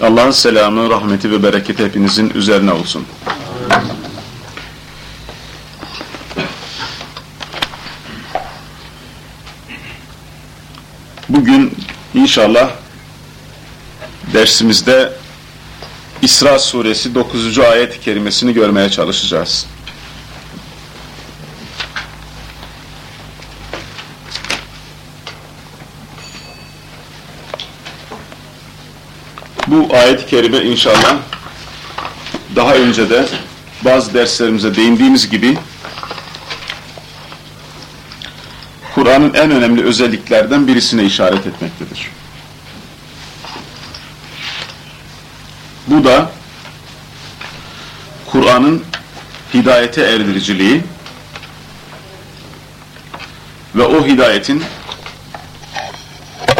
Allah'ın selamı, rahmeti ve bereketi hepinizin üzerine olsun. Bugün inşallah dersimizde İsra suresi 9. ayet-i kerimesini görmeye çalışacağız. Bu ayet-i kerime inşallah daha önce de bazı derslerimize değindiğimiz gibi Kur'an'ın en önemli özelliklerden birisine işaret etmektedir. Bu da Kur'an'ın hidayete erdiriciliği ve o hidayetin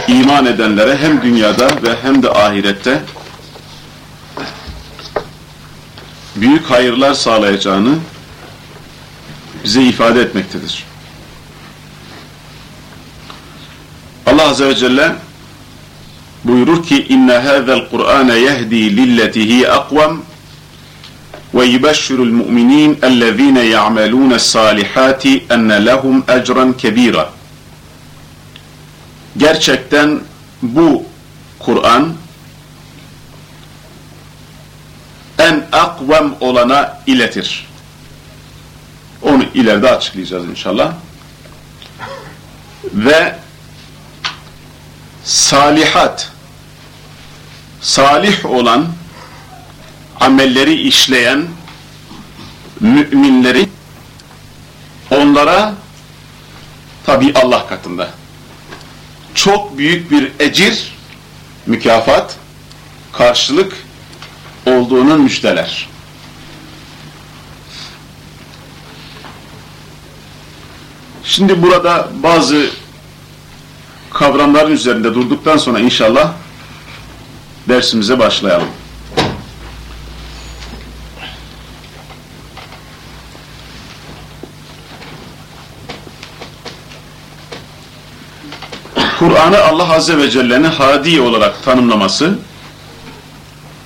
iman edenlere hem dünyada ve hem de ahirette büyük hayırlar sağlayacağını bize ifade etmektedir. Allah Azze ve Celle buyurur ki inne hâzel Kur'âne yehdi lilletihi akvam ve yubeşşirul mu'minin ellezîne ya'melûne salihati enne lehum ecran kebîra Gerçekten bu Kur'an en akvam olana iletir. Onu ileride açıklayacağız inşallah. Ve salihat, salih olan amelleri işleyen müminleri onlara tabi Allah katında çok büyük bir ecir, mükafat, karşılık olduğunun müjdeler. Şimdi burada bazı kavramların üzerinde durduktan sonra inşallah dersimize başlayalım. Kur'an'ı Allah Azze ve Celle'nin hadi olarak tanımlaması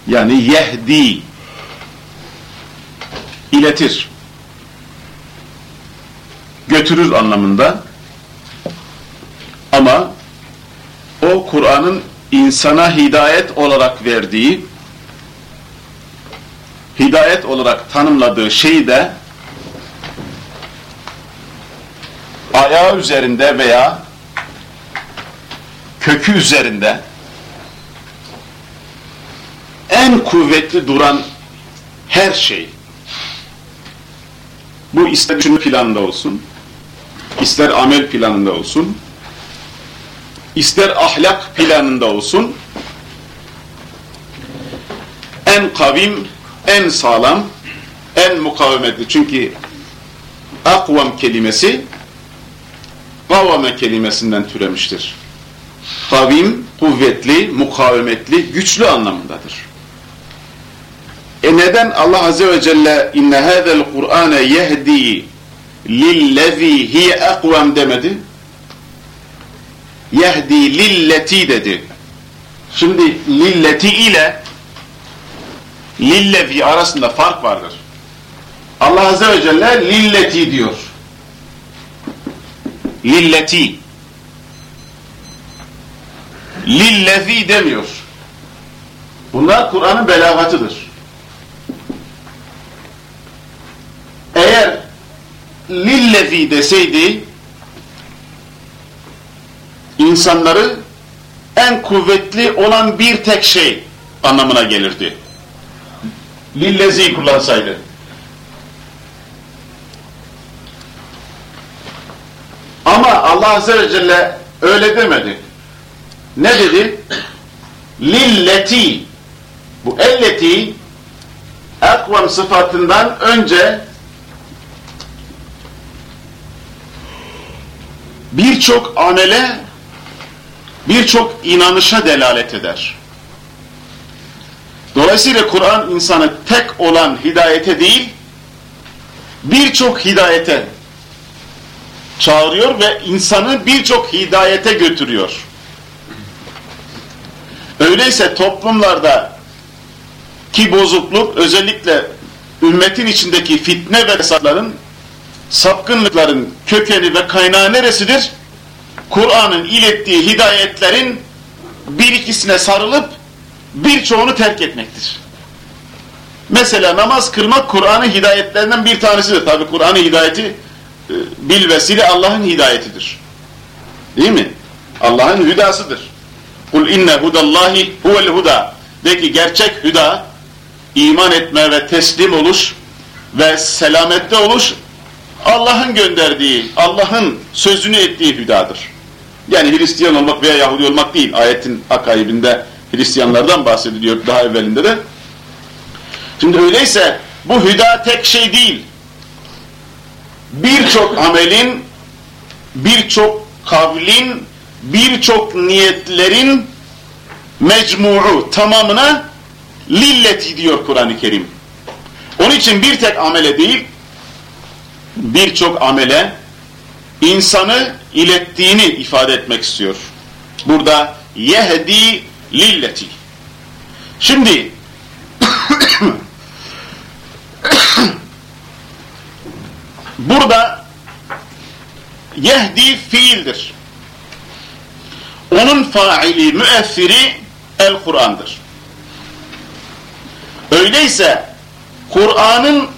yani yehdi iletir götürür anlamında. Ama o Kur'an'ın insana hidayet olarak verdiği hidayet olarak tanımladığı şeyi de ayağı üzerinde veya kökü üzerinde en kuvvetli duran her şey bu ister düşünme planında olsun ister amel planında olsun ister ahlak planında olsun en kavim, en sağlam, en mukavemetli. Çünkü akvam kelimesi kavame kelimesinden türemiştir. Kavim, kuvvetli, mukavemetli, güçlü anlamındadır. E neden Allah Azze ve Celle inne hâzel Kur'âne yehdi lillezî hiye akvam demedi? Yehdi lilleti dedi. Şimdi lilleti ile lillevi arasında fark vardır. Allah Azze ve Celle lilleti diyor. Lilleti. Lillezi demiyor. Bunlar Kur'an'ın belagatıdır. Eğer lillezi deseydi insanları en kuvvetli olan bir tek şey anlamına gelirdi. Lillezi kullansaydı. Ama Allah Azze ve Celle öyle demedi. Ne dedi? Lilleti Bu elleti ekvam sıfatından önce birçok amele, birçok inanışa delalet eder. Dolayısıyla Kur'an insanı tek olan hidayete değil, birçok hidayete çağırıyor ve insanı birçok hidayete götürüyor. Öyleyse toplumlarda ki bozukluk özellikle ümmetin içindeki fitne ve fesatların sapkınlıkların kökeni ve kaynağı neresidir? Kur'an'ın ilettiği hidayetlerin bir ikisine sarılıp birçoğunu terk etmektir. Mesela namaz kılmak Kur'an'ın hidayetlerinden bir tanesidir. Tabi Kur'an'ın hidayeti e, bil vesile Allah'ın hidayetidir. Değil mi? Allah'ın hüdasıdır. Kul inne hudallahi huvel huda. De ki gerçek hüda iman etme ve teslim oluş ve selamette oluş Allah'ın gönderdiği, Allah'ın sözünü ettiği hüdadır. Yani Hristiyan olmak veya Yahudi olmak değil. Ayetin akayibinde Hristiyanlardan bahsediliyor daha evvelinde de. Şimdi öyleyse bu hüda tek şey değil. Birçok amelin, birçok kavlin, birçok niyetlerin mecmuu tamamına lilleti diyor Kur'an-ı Kerim. Onun için bir tek amele değil, birçok amele insanı ilettiğini ifade etmek istiyor. Burada yehdi lilleti. Şimdi burada yehdi fiildir. Onun faili, müessiri el-Kur'an'dır. Öyleyse Kur'an'ın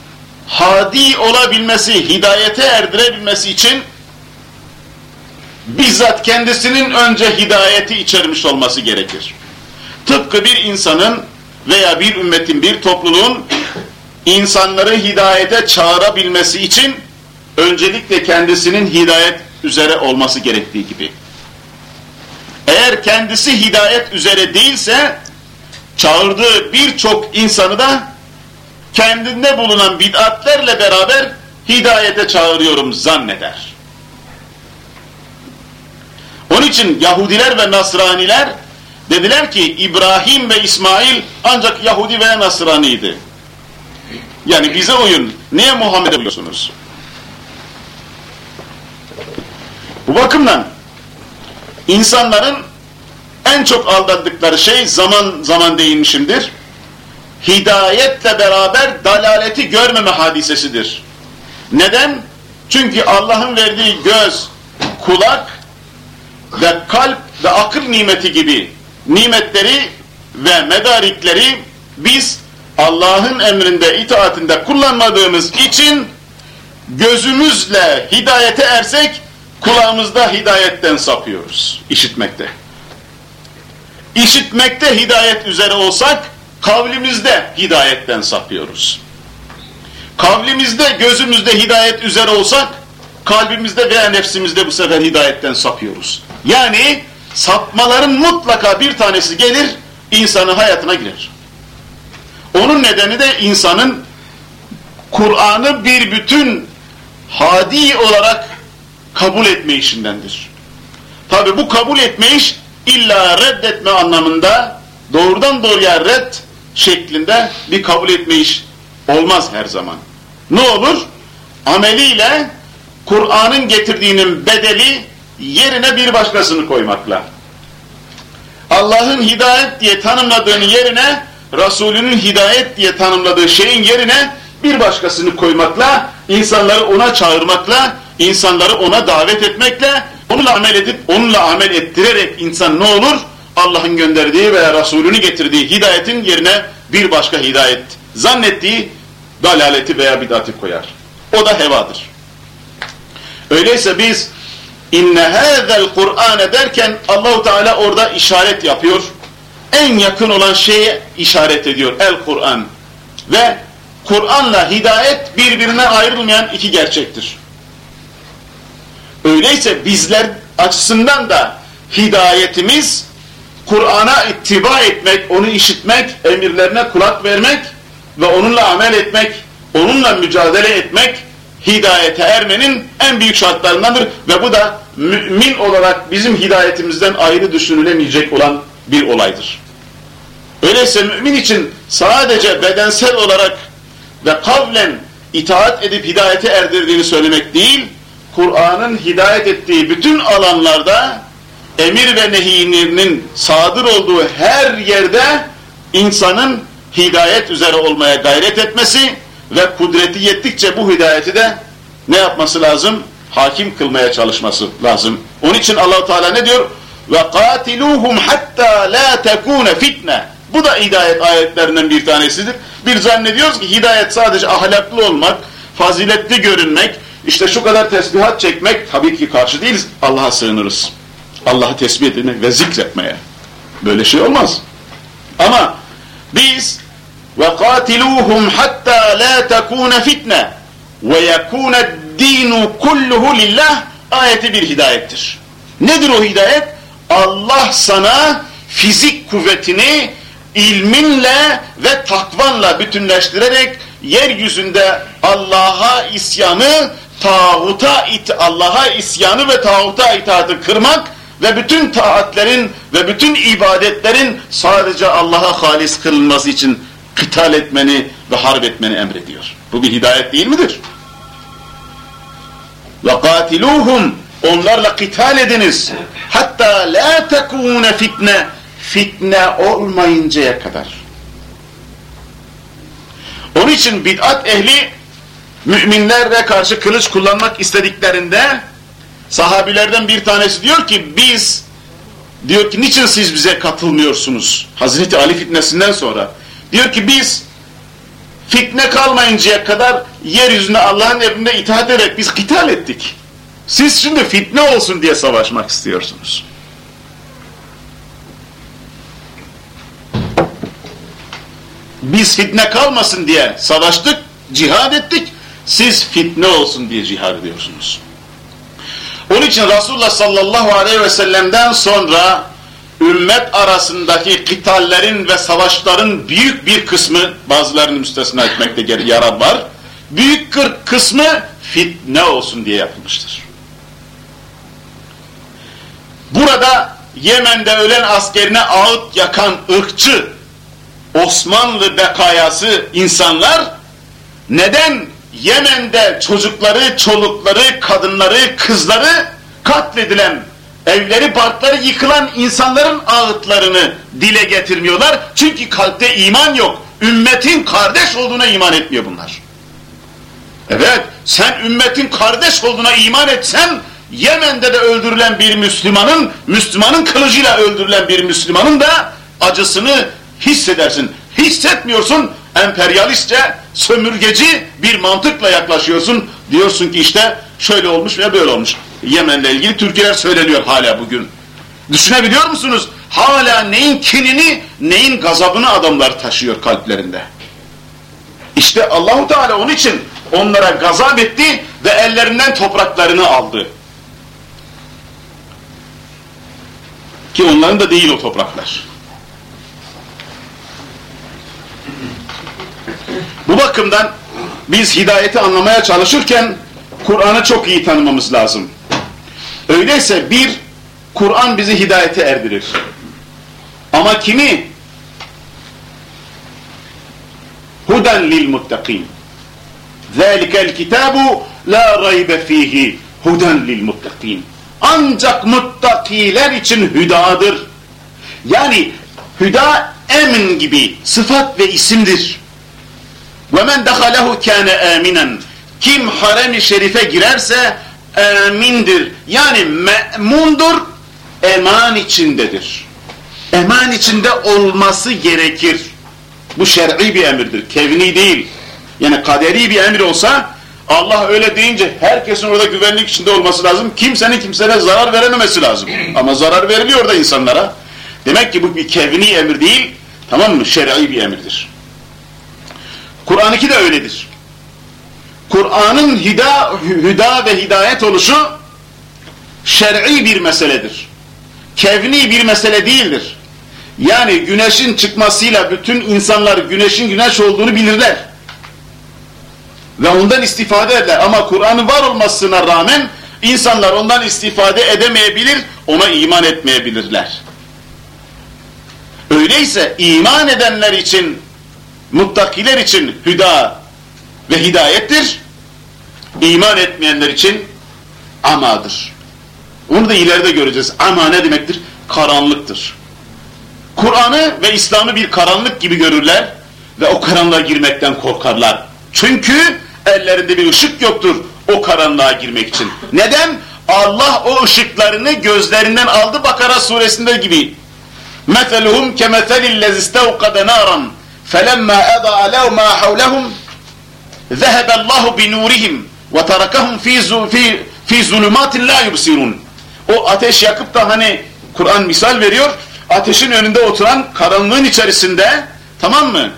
hadi olabilmesi, hidayete erdirebilmesi için bizzat kendisinin önce hidayeti içermiş olması gerekir. Tıpkı bir insanın veya bir ümmetin, bir topluluğun insanları hidayete çağırabilmesi için öncelikle kendisinin hidayet üzere olması gerektiği gibi. Eğer kendisi hidayet üzere değilse çağırdığı birçok insanı da kendinde bulunan bid'atlerle beraber hidayete çağırıyorum zanneder. Onun için Yahudiler ve Nasraniler dediler ki İbrahim ve İsmail ancak Yahudi veya Nasraniydi. Yani bize uyun. Niye Muhammed'e uyuyorsunuz? Bu bakımdan insanların en çok aldattıkları şey zaman zaman değinmişimdir. Hidayetle beraber dalaleti görmeme hadisesidir. Neden? Çünkü Allah'ın verdiği göz, kulak ve kalp ve akıl nimeti gibi nimetleri ve medarikleri biz Allah'ın emrinde, itaatinde kullanmadığımız için gözümüzle hidayete ersek kulağımızda hidayetten sapıyoruz, işitmekte. İşitmekte hidayet üzere olsak kavlimizde hidayetten sapıyoruz. Kavlimizde, gözümüzde hidayet üzere olsak kalbimizde veya nefsimizde bu sefer hidayetten sapıyoruz. Yani sapmaların mutlaka bir tanesi gelir, insanın hayatına girer. Onun nedeni de insanın Kur'an'ı bir bütün hadi olarak kabul etme işindendir. Tabi bu kabul etme iş illa reddetme anlamında doğrudan doğruya red şeklinde bir kabul etme iş olmaz her zaman. Ne olur? Ameliyle Kur'an'ın getirdiğinin bedeli yerine bir başkasını koymakla. Allah'ın hidayet diye tanımladığının yerine Resulünün hidayet diye tanımladığı şeyin yerine bir başkasını koymakla, insanları ona çağırmakla, insanları ona davet etmekle, onunla amel edip, onunla amel ettirerek insan ne olur? Allah'ın gönderdiği veya Resulünü getirdiği hidayetin yerine bir başka hidayet zannettiği dalaleti veya bidati koyar. O da hevadır. Öyleyse biz inne hâzel Kur'an derken Allahu Teala orada işaret yapıyor. En yakın olan şeye işaret ediyor el Kur'an. Ve Kur'anla hidayet birbirine ayrılmayan iki gerçektir. Öyleyse bizler açısından da hidayetimiz Kur'an'a ittiba etmek, onu işitmek, emirlerine kulak vermek ve onunla amel etmek, onunla mücadele etmek hidayete ermenin en büyük şartlarındandır ve bu da mümin olarak bizim hidayetimizden ayrı düşünülemeyecek olan bir olaydır. Öyleyse mümin için sadece bedensel olarak ve kavlen itaat edip hidayete erdirdiğini söylemek değil, Kur'an'ın hidayet ettiği bütün alanlarda emir ve nehiyinin sadır olduğu her yerde insanın hidayet üzere olmaya gayret etmesi ve kudreti yettikçe bu hidayeti de ne yapması lazım? Hakim kılmaya çalışması lazım. Onun için allah Teala ne diyor? Ve katiluhum hatta la tekune fitne. Bu da hidayet ayetlerinden bir tanesidir. Bir zannediyoruz ki hidayet sadece ahlaklı olmak, faziletli görünmek, işte şu kadar tesbihat çekmek tabii ki karşı değiliz. Allah'a sığınırız. Allah'ı tesbih etmek ve zikretmeye. Böyle şey olmaz. Ama biz hatta la tekune fitne ve yekune dinu kulluhu lillah ayeti bir hidayettir. Nedir o hidayet? Allah sana fizik kuvvetini ilminle ve takvanla bütünleştirerek yeryüzünde Allah'a isyanı, tağuta it Allah'a isyanı ve tağuta itaatı kırmak ve bütün taatlerin ve bütün ibadetlerin sadece Allah'a halis kılınması için kıtal etmeni ve harp etmeni emrediyor. Bu bir hidayet değil midir? Katiluhum onlarla kıtal ediniz. Hatta la tekune fitne fitne olmayıncaya kadar. Onun için bid'at ehli müminlerle karşı kılıç kullanmak istediklerinde sahabilerden bir tanesi diyor ki biz diyor ki niçin siz bize katılmıyorsunuz? Hazreti Ali fitnesinden sonra diyor ki biz fitne kalmayıncaya kadar yeryüzünde Allah'ın emrine itaat ederek biz kital ettik. Siz şimdi fitne olsun diye savaşmak istiyorsunuz. Biz fitne kalmasın diye savaştık, cihad ettik. Siz fitne olsun diye cihad ediyorsunuz. Onun için Resulullah sallallahu aleyhi ve sellem'den sonra ümmet arasındaki kitallerin ve savaşların büyük bir kısmı, bazılarını müstesna etmekte yarar var, büyük bir kısmı fitne olsun diye yapılmıştır. Burada Yemen'de ölen askerine ağıt yakan ırkçı Osmanlı bekayası insanlar neden Yemen'de çocukları, çolukları, kadınları, kızları katledilen, evleri, barkları yıkılan insanların ağıtlarını dile getirmiyorlar. Çünkü kalpte iman yok. Ümmetin kardeş olduğuna iman etmiyor bunlar. Evet, sen ümmetin kardeş olduğuna iman etsen, Yemen'de de öldürülen bir Müslümanın, Müslümanın kılıcıyla öldürülen bir Müslümanın da acısını hissedersin. Hissetmiyorsun, emperyalistçe, sömürgeci bir mantıkla yaklaşıyorsun. Diyorsun ki işte şöyle olmuş ve böyle olmuş. Yemen'le ilgili Türkiye'ler söyleniyor hala bugün. Düşünebiliyor musunuz? Hala neyin kinini, neyin gazabını adamlar taşıyor kalplerinde. İşte Allahu Teala onun için onlara gazap etti ve ellerinden topraklarını aldı. Ki onların da değil o topraklar. Bu bakımdan biz hidayeti anlamaya çalışırken Kur'an'ı çok iyi tanımamız lazım. Öyleyse bir, Kur'an bizi hidayete erdirir. Ama kimi? Huden lil muttakin. Zalikel kitabu la raybe fihi. Huden lil muttakin. Ancak muttakiler için hüdadır. Yani hüda emin gibi sıfat ve isimdir. وَمَنْ دَخَلَهُ كَانَ آمِنًا Kim harem-i şerife girerse emindir. Yani me'mundur, eman içindedir. Eman içinde olması gerekir. Bu şer'i bir emirdir, kevni değil. Yani kaderi bir emir olsa Allah öyle deyince herkesin orada güvenlik içinde olması lazım. Kimsenin kimsene zarar verememesi lazım. Ama zarar veriliyor da insanlara. Demek ki bu bir kevni emir değil, tamam mı? Şer'i bir emirdir. Kur'an-ı de öyledir. Kur'an'ın hida, hüda ve hidayet oluşu şer'i bir meseledir. Kevni bir mesele değildir. Yani güneşin çıkmasıyla bütün insanlar güneşin güneş olduğunu bilirler. Ve ondan istifade ederler. Ama Kur'an'ın var olmasına rağmen insanlar ondan istifade edemeyebilir, ona iman etmeyebilirler. Öyleyse iman edenler için, muttakiler için hüda ve hidayettir. İman etmeyenler için amadır. Onu da ileride göreceğiz. Ama ne demektir? Karanlıktır. Kur'an'ı ve İslam'ı bir karanlık gibi görürler ve o karanlığa girmekten korkarlar. Çünkü ellerinde bir ışık yoktur o karanlığa girmek için. Neden? Allah o ışıklarını gözlerinden aldı Bakara suresinde gibi. مَثَلُهُمْ كَمَثَلِ الَّذِ اسْتَوْقَدَ نَارًا فَلَمَّا اَضَعَ لَوْ مَا حَوْلَهُمْ ذَهَبَ اللّٰهُ بِنُورِهِمْ وَتَرَكَهُمْ ف۪ي, في, في ظُلُمَاتٍ لَا يُبْصِرُونَ O ateş yakıp da hani Kur'an misal veriyor, ateşin önünde oturan karanlığın içerisinde tamam mı?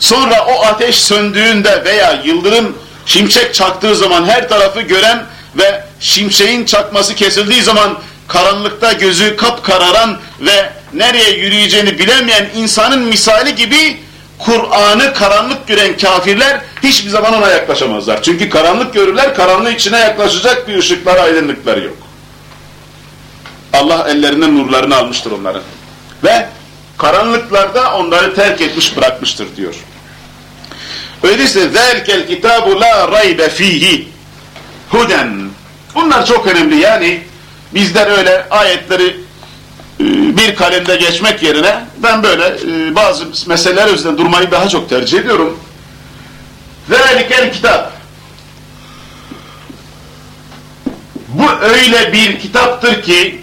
Sonra o ateş söndüğünde veya yıldırım şimşek çaktığı zaman her tarafı gören ve şimşeğin çakması kesildiği zaman karanlıkta gözü kap kararan ve nereye yürüyeceğini bilemeyen insanın misali gibi Kur'an'ı karanlık gören kafirler hiçbir zaman ona yaklaşamazlar. Çünkü karanlık görürler, karanlığı içine yaklaşacak bir ışıklar, aydınlıklar yok. Allah ellerinden nurlarını almıştır onların. Ve karanlıklarda onları terk etmiş bırakmıştır diyor. Öyleyse zelkel kitabu la raybe fihi huden. Bunlar çok önemli yani bizler öyle ayetleri ee, bir kalemde geçmek yerine ben böyle e, bazı meseleler üzerinde durmayı daha çok tercih ediyorum. Zelikel kitap. Bu öyle bir kitaptır ki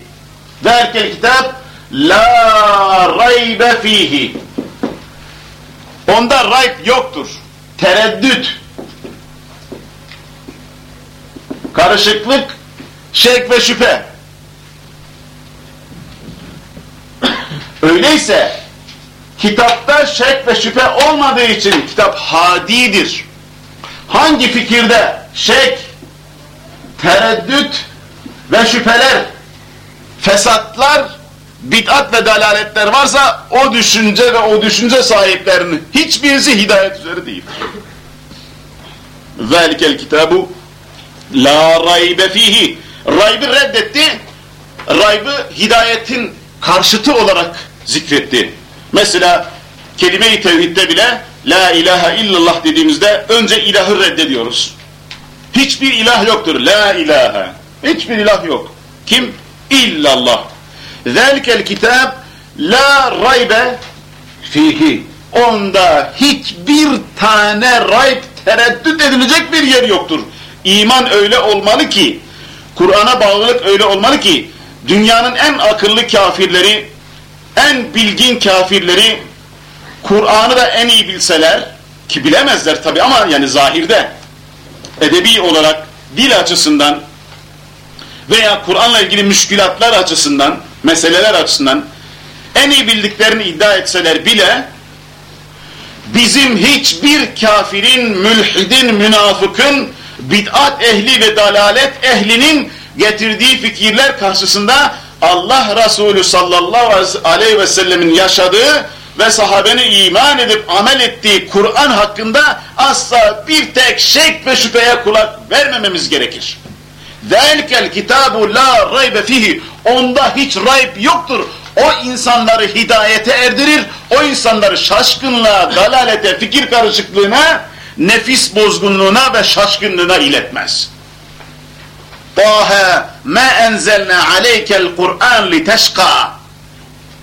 derkel kitap la raybe fihi. Onda rayb yoktur. Tereddüt. Karışıklık, şek ve şüphe. Öyleyse kitapta şek ve şüphe olmadığı için kitap hadidir. Hangi fikirde şek, tereddüt ve şüpheler, fesatlar bid'at ve dalaletler varsa o düşünce ve o düşünce sahiplerinin hiçbirisi hidayet üzere değil. Zalikel kitabu la raybe fihi. Raybı reddetti. Raybı hidayetin karşıtı olarak zikretti. Mesela kelime-i tevhidde bile la ilahe illallah dediğimizde önce ilahı reddediyoruz. Hiçbir ilah yoktur. La ilahe. Hiçbir ilah yok. Kim? İllallah. Zelikel kitab la raybe fihi. Onda hiçbir tane rayb tereddüt edilecek bir yer yoktur. İman öyle olmalı ki, Kur'an'a bağlılık öyle olmalı ki, dünyanın en akıllı kafirleri, en bilgin kafirleri, Kur'an'ı da en iyi bilseler, ki bilemezler tabi ama yani zahirde, edebi olarak, dil açısından veya Kur'an'la ilgili müşkülatlar açısından, meseleler açısından en iyi bildiklerini iddia etseler bile bizim hiçbir kafirin, mülhidin, münafıkın, bid'at ehli ve dalalet ehlinin getirdiği fikirler karşısında Allah Resulü sallallahu aleyhi ve sellemin yaşadığı ve sahabenin iman edip amel ettiği Kur'an hakkında asla bir tek şek ve şüpheye kulak vermememiz gerekir. Velkel kitabu la raybe fihi. Onda hiç rayb yoktur. O insanları hidayete erdirir. O insanları şaşkınlığa, dalalete, fikir karışıklığına, nefis bozgunluğuna ve şaşkınlığına iletmez. Taha ma enzelna aleykel Kur'an li teşka.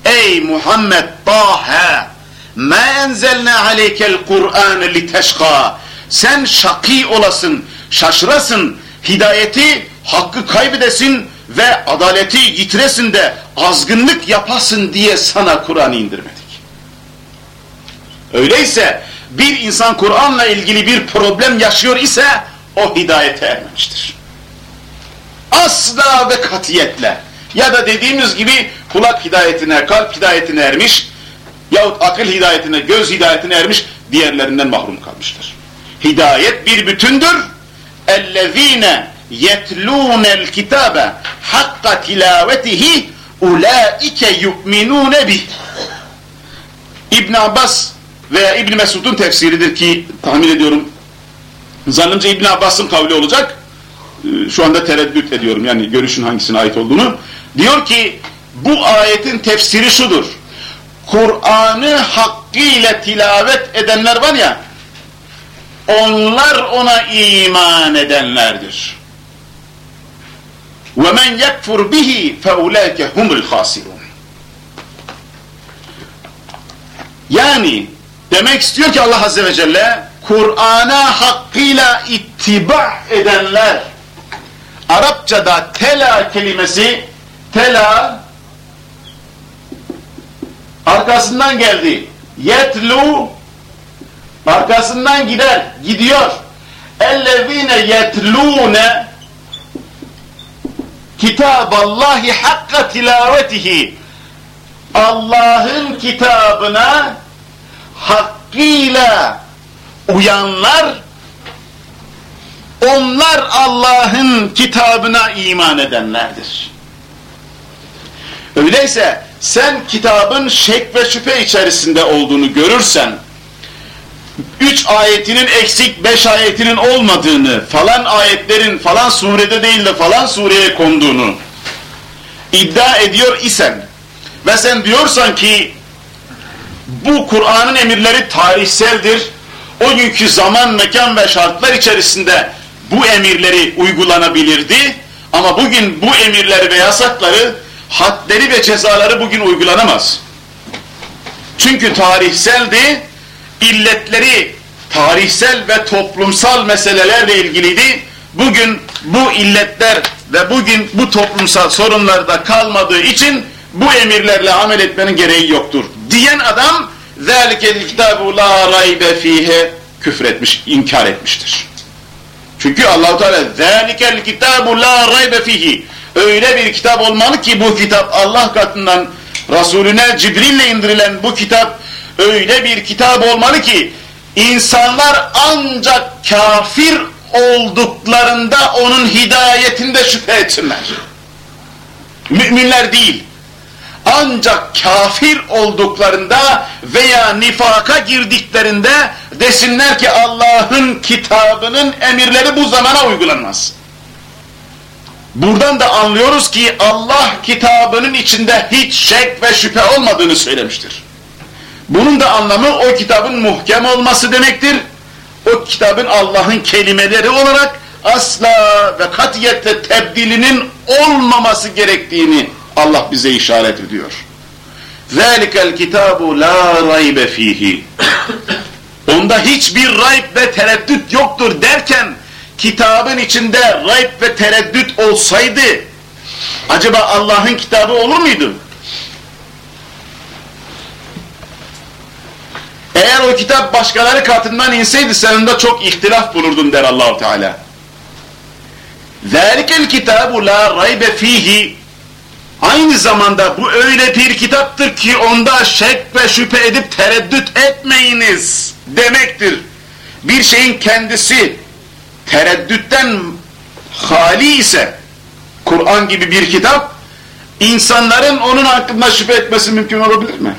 Ey Muhammed Taha ma enzelna aleykel Kur'an li teşka. Sen şaki olasın, şaşırasın, hidayeti, hakkı kaybedesin ve adaleti yitiresin de azgınlık yapasın diye sana Kur'an'ı indirmedik. Öyleyse bir insan Kur'an'la ilgili bir problem yaşıyor ise o hidayete ermemiştir. Asla ve katiyetle ya da dediğimiz gibi kulak hidayetine, kalp hidayetine ermiş yahut akıl hidayetine, göz hidayetine ermiş diğerlerinden mahrum kalmıştır. Hidayet bir bütündür. اَلَّذ۪ينَ يَتْلُونَ الْكِتَابَ حَقَّ تِلَاوَتِهِ اُولَٰئِكَ يُؤْمِنُونَ بِهِ İbn Abbas veya İbn Mesud'un tefsiridir ki tahmin ediyorum zannımca İbn Abbas'ın kavli olacak. Ee, şu anda tereddüt ediyorum yani görüşün hangisine ait olduğunu. Diyor ki bu ayetin tefsiri şudur. Kur'an'ı hakkıyla tilavet edenler var ya onlar ona iman edenlerdir. وَمَنْ يَكْفُرْ بِهِ فَاُولَٰئِكَ هُمُ الْخَاسِرُونَ Yani demek istiyor ki Allah Azze ve Celle Kur'an'a hakkıyla ittiba edenler Arapçada tela kelimesi tela arkasından geldi. Yetlu arkasından gider, gidiyor. Ellezine yetlune kitaballahi hakka tilavetihi Allah'ın kitabına hakkıyla uyanlar onlar Allah'ın kitabına iman edenlerdir. Öyleyse sen kitabın şek ve şüphe içerisinde olduğunu görürsen, üç ayetinin eksik, beş ayetinin olmadığını, falan ayetlerin falan surede değil de falan sureye konduğunu iddia ediyor isen ve sen diyorsan ki bu Kur'an'ın emirleri tarihseldir, o günkü zaman, mekan ve şartlar içerisinde bu emirleri uygulanabilirdi ama bugün bu emirleri ve yasakları hadleri ve cezaları bugün uygulanamaz. Çünkü tarihseldi, illetleri tarihsel ve toplumsal meselelerle ilgiliydi. Bugün bu illetler ve bugün bu toplumsal sorunlarda kalmadığı için bu emirlerle amel etmenin gereği yoktur. Diyen adam ذَٰلِكَ الْكِتَابُ لَا رَيْبَ ف۪يهِ küfretmiş, inkar etmiştir. Çünkü Allahu Teala zelikel kitabu la raybe fihi. Öyle bir kitap olmalı ki bu kitap Allah katından Resulüne Cibril'le indirilen bu kitap öyle bir kitap olmalı ki insanlar ancak kafir olduklarında onun hidayetinde şüphe etsinler. Müminler değil. Ancak kafir olduklarında veya nifaka girdiklerinde desinler ki Allah'ın kitabının emirleri bu zamana uygulanmaz. Buradan da anlıyoruz ki Allah kitabının içinde hiç şek ve şüphe olmadığını söylemiştir. Bunun da anlamı o kitabın muhkem olması demektir. O kitabın Allah'ın kelimeleri olarak asla ve katiyetle tebdilinin olmaması gerektiğini Allah bize işaret ediyor. ذَٰلِكَ الْكِتَابُ لَا رَيْبَ ف۪يهِ Onda hiçbir rayb ve tereddüt yoktur derken kitabın içinde rayb ve tereddüt olsaydı acaba Allah'ın kitabı olur muydu? Eğer o kitap başkaları katından inseydi sen de çok ihtilaf bulurdun der Allahu Teala. ذَٰلِكَ الْكِتَابُ لَا رَيْبَ ف۪يهِ Aynı zamanda bu öyle bir kitaptır ki onda şek ve şüphe edip tereddüt etmeyiniz demektir. Bir şeyin kendisi tereddütten hali ise Kur'an gibi bir kitap insanların onun hakkında şüphe etmesi mümkün olabilir mi?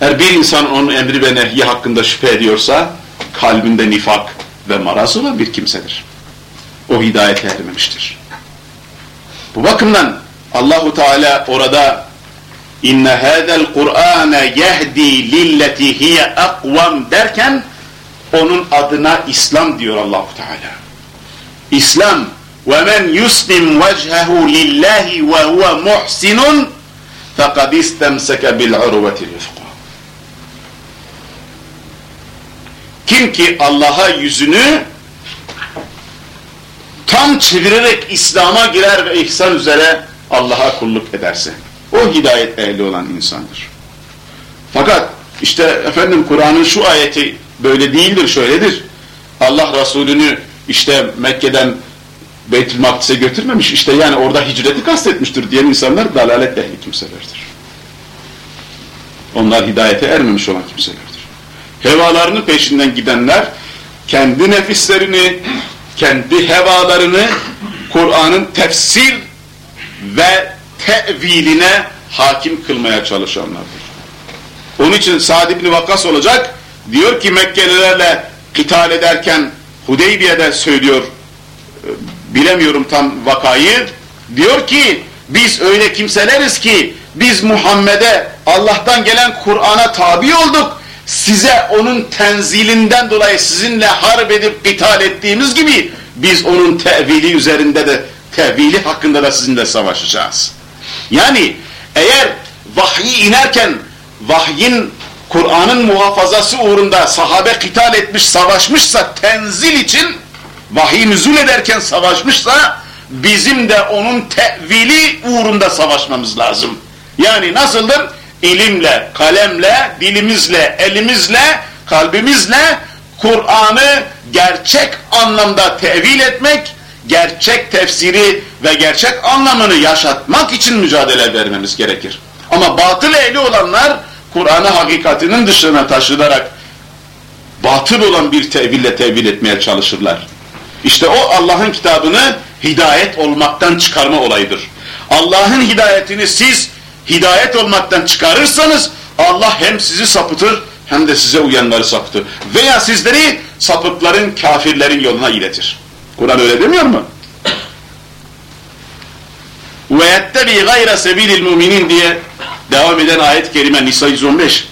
Eğer bir insan onun emri ve nehyi hakkında şüphe ediyorsa kalbinde nifak ve maraz olan bir kimsedir. O hidayete ermemiştir. Bu bakımdan Allahu Teala orada inne hadal Kur'ane yehdi lilleti hiye akvam derken onun adına İslam diyor Allahu Teala. İslam ve men yuslim vchehu lillahi ve huve muhsinun fekad istemseke bil urvetil Kim ki Allah'a yüzünü tam çevirerek İslam'a girer ve ihsan üzere Allah'a kulluk ederse. O hidayet ehli olan insandır. Fakat işte efendim Kur'an'ın şu ayeti böyle değildir, şöyledir. Allah Resulü'nü işte Mekke'den Beytül Makdis'e götürmemiş. İşte yani orada hicreti kastetmiştir diyen insanlar dalalet ehli kimselerdir. Onlar hidayete ermemiş olan kimselerdir. Hevalarının peşinden gidenler kendi nefislerini, kendi hevalarını Kur'an'ın tefsir ve teviline hakim kılmaya çalışanlardır. Onun için Sa'd ibn Vakkas olacak. Diyor ki Mekkelilerle kital ederken Hudeybiye'de söylüyor. E, bilemiyorum tam vakayı. Diyor ki biz öyle kimseleriz ki biz Muhammed'e Allah'tan gelen Kur'an'a tabi olduk. Size onun tenzilinden dolayı sizinle harp edip kital ettiğimiz gibi biz onun tevili üzerinde de tevili hakkında da sizinle savaşacağız. Yani eğer vahyi inerken vahyin Kur'an'ın muhafazası uğrunda sahabe kital etmiş, savaşmışsa tenzil için vahiy nüzul ederken savaşmışsa bizim de onun tevili uğrunda savaşmamız lazım. Yani nasıldır? İlimle, kalemle, dilimizle, elimizle, kalbimizle Kur'an'ı gerçek anlamda tevil etmek, gerçek tefsiri ve gerçek anlamını yaşatmak için mücadele vermemiz gerekir. Ama batıl ehli olanlar Kur'an'ı hakikatinin dışına taşınarak batıl olan bir teville tevil etmeye çalışırlar. İşte o Allah'ın kitabını hidayet olmaktan çıkarma olayıdır. Allah'ın hidayetini siz hidayet olmaktan çıkarırsanız Allah hem sizi sapıtır hem de size uyanları sapıtır. Veya sizleri sapıkların, kafirlerin yoluna iletir. Kur'an öyle demiyor mu? وَيَتَّبِي غَيْرَ سَب۪يلِ الْمُؤْمِنِينَ diye devam eden ayet-i kerime Nisa 115.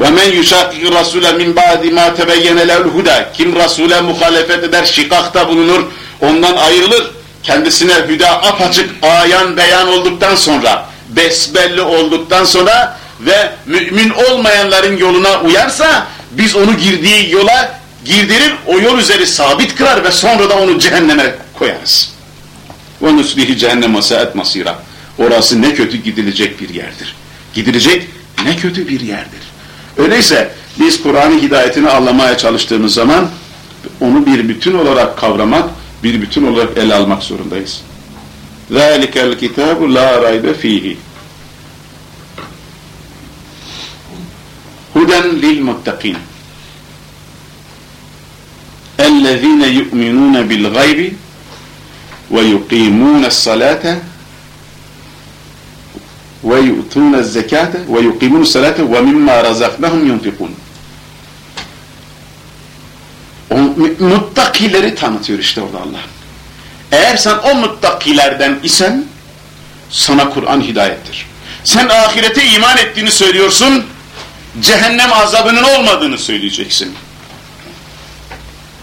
وَمَنْ يُشَاقِقِ الرَّسُولَ مِنْ بَعْدِ مَا تَبَيَّنَ لَهُ الْهُدَى Kim Resul'e muhalefet eder, şikakta bulunur, ondan ayrılır, kendisine hüda apaçık, ayan beyan olduktan sonra, besbelli olduktan sonra ve mümin olmayanların yoluna uyarsa, biz onu girdiği yola girdirir, o yol üzeri sabit kırar ve sonra da onu cehenneme koyarız. وَنُسْلِهِ cehennem وَسَاَتْ masira. Orası ne kötü gidilecek bir yerdir. Gidilecek ne kötü bir yerdir. Öyleyse biz Kur'an'ın hidayetini anlamaya çalıştığımız zaman onu bir bütün olarak kavramak, bir bütün olarak ele almak zorundayız. ذَٰلِكَ الْكِتَابُ لَا رَيْبَ ف۪يهِ هُدًا لِلْمُتَّقِينَ اَلَّذ۪ينَ يُؤْمِنُونَ بِالْغَيْبِ وَيُقِيمُونَ الصَّلَاةَ وَيُؤْتُونَ الزَّكَاةَ وَيُقِيمُونَ الصَّلَاةَ وَمِمَّا رَزَقْنَهُمْ يُنْفِقُونَ muttakileri tanıtıyor işte orada Allah. Eğer sen o muttakilerden isen sana Kur'an hidayettir. Sen ahirete iman ettiğini söylüyorsun, cehennem azabının olmadığını söyleyeceksin.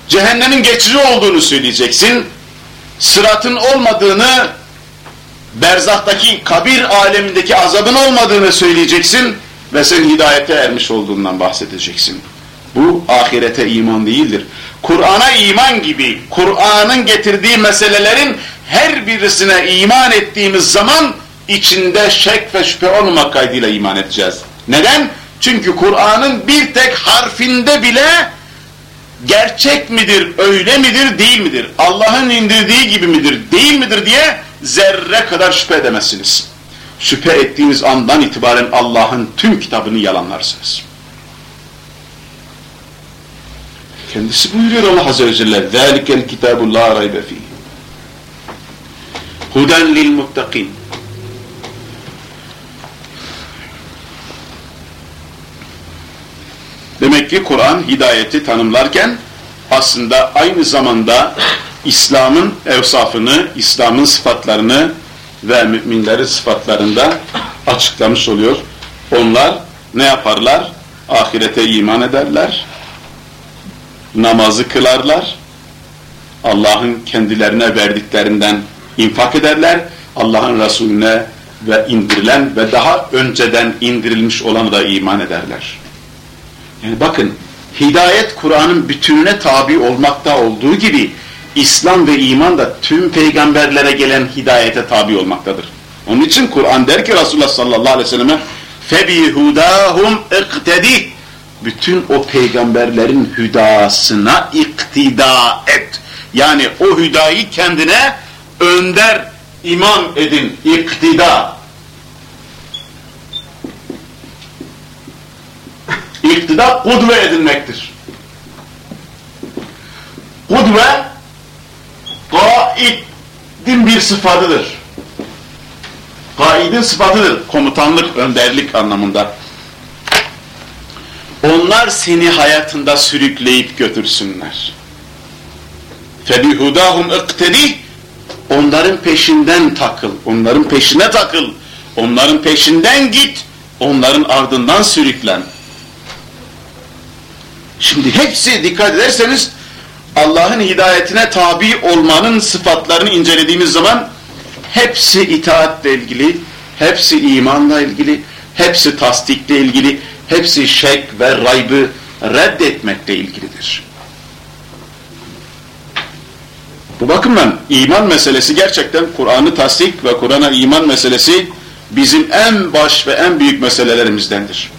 Cehennemin geçici olduğunu söyleyeceksin. Sıratın olmadığını, berzahtaki kabir alemindeki azabın olmadığını söyleyeceksin ve sen hidayete ermiş olduğundan bahsedeceksin. Bu ahirete iman değildir. Kur'an'a iman gibi, Kur'an'ın getirdiği meselelerin her birisine iman ettiğimiz zaman içinde şek ve şüphe olmamak kaydıyla iman edeceğiz. Neden? Çünkü Kur'an'ın bir tek harfinde bile gerçek midir, öyle midir, değil midir? Allah'ın indirdiği gibi midir, değil midir diye zerre kadar şüphe edemezsiniz. Şüphe ettiğiniz andan itibaren Allah'ın tüm kitabını yalanlarsınız. Kendisi buyuruyor Allah Azze ve Celle ذَٰلِكَ الْكِتَابُ لَا رَيْبَ ف۪يهِ هُدًا لِلْمُتَّقِينَ Demek ki Kur'an hidayeti tanımlarken aslında aynı zamanda İslam'ın evsafını, İslam'ın sıfatlarını ve müminlerin sıfatlarında açıklamış oluyor. Onlar ne yaparlar? Ahirete iman ederler, namazı kılarlar, Allah'ın kendilerine verdiklerinden infak ederler, Allah'ın Resulüne ve indirilen ve daha önceden indirilmiş olanı da iman ederler. Yani bakın hidayet Kur'an'ın bütününe tabi olmakta olduğu gibi İslam ve iman da tüm peygamberlere gelen hidayete tabi olmaktadır. Onun için Kur'an der ki Resulullah sallallahu aleyhi ve selleme فَبِهُدَاهُمْ اِقْتَدِي Bütün o peygamberlerin hüdasına iktida et. Yani o hüdayı kendine önder imam edin. İktida. İktida kudve edilmektir. Kudve Kaidin bir sıfatıdır. Kaidin sıfatıdır. Komutanlık, önderlik anlamında. onlar seni hayatında sürükleyip götürsünler. فَبِهُدَاهُمْ اِقْتَدِهِ Onların peşinden takıl, onların peşine takıl, onların peşinden git, onların ardından sürüklen. Şimdi hepsi dikkat ederseniz Allah'ın hidayetine tabi olmanın sıfatlarını incelediğimiz zaman hepsi itaatle ilgili, hepsi imanla ilgili, hepsi tasdikle ilgili, hepsi şek ve raybı reddetmekle ilgilidir. Bu bakımdan iman meselesi gerçekten Kur'an'ı tasdik ve Kur'an'a iman meselesi bizim en baş ve en büyük meselelerimizdendir.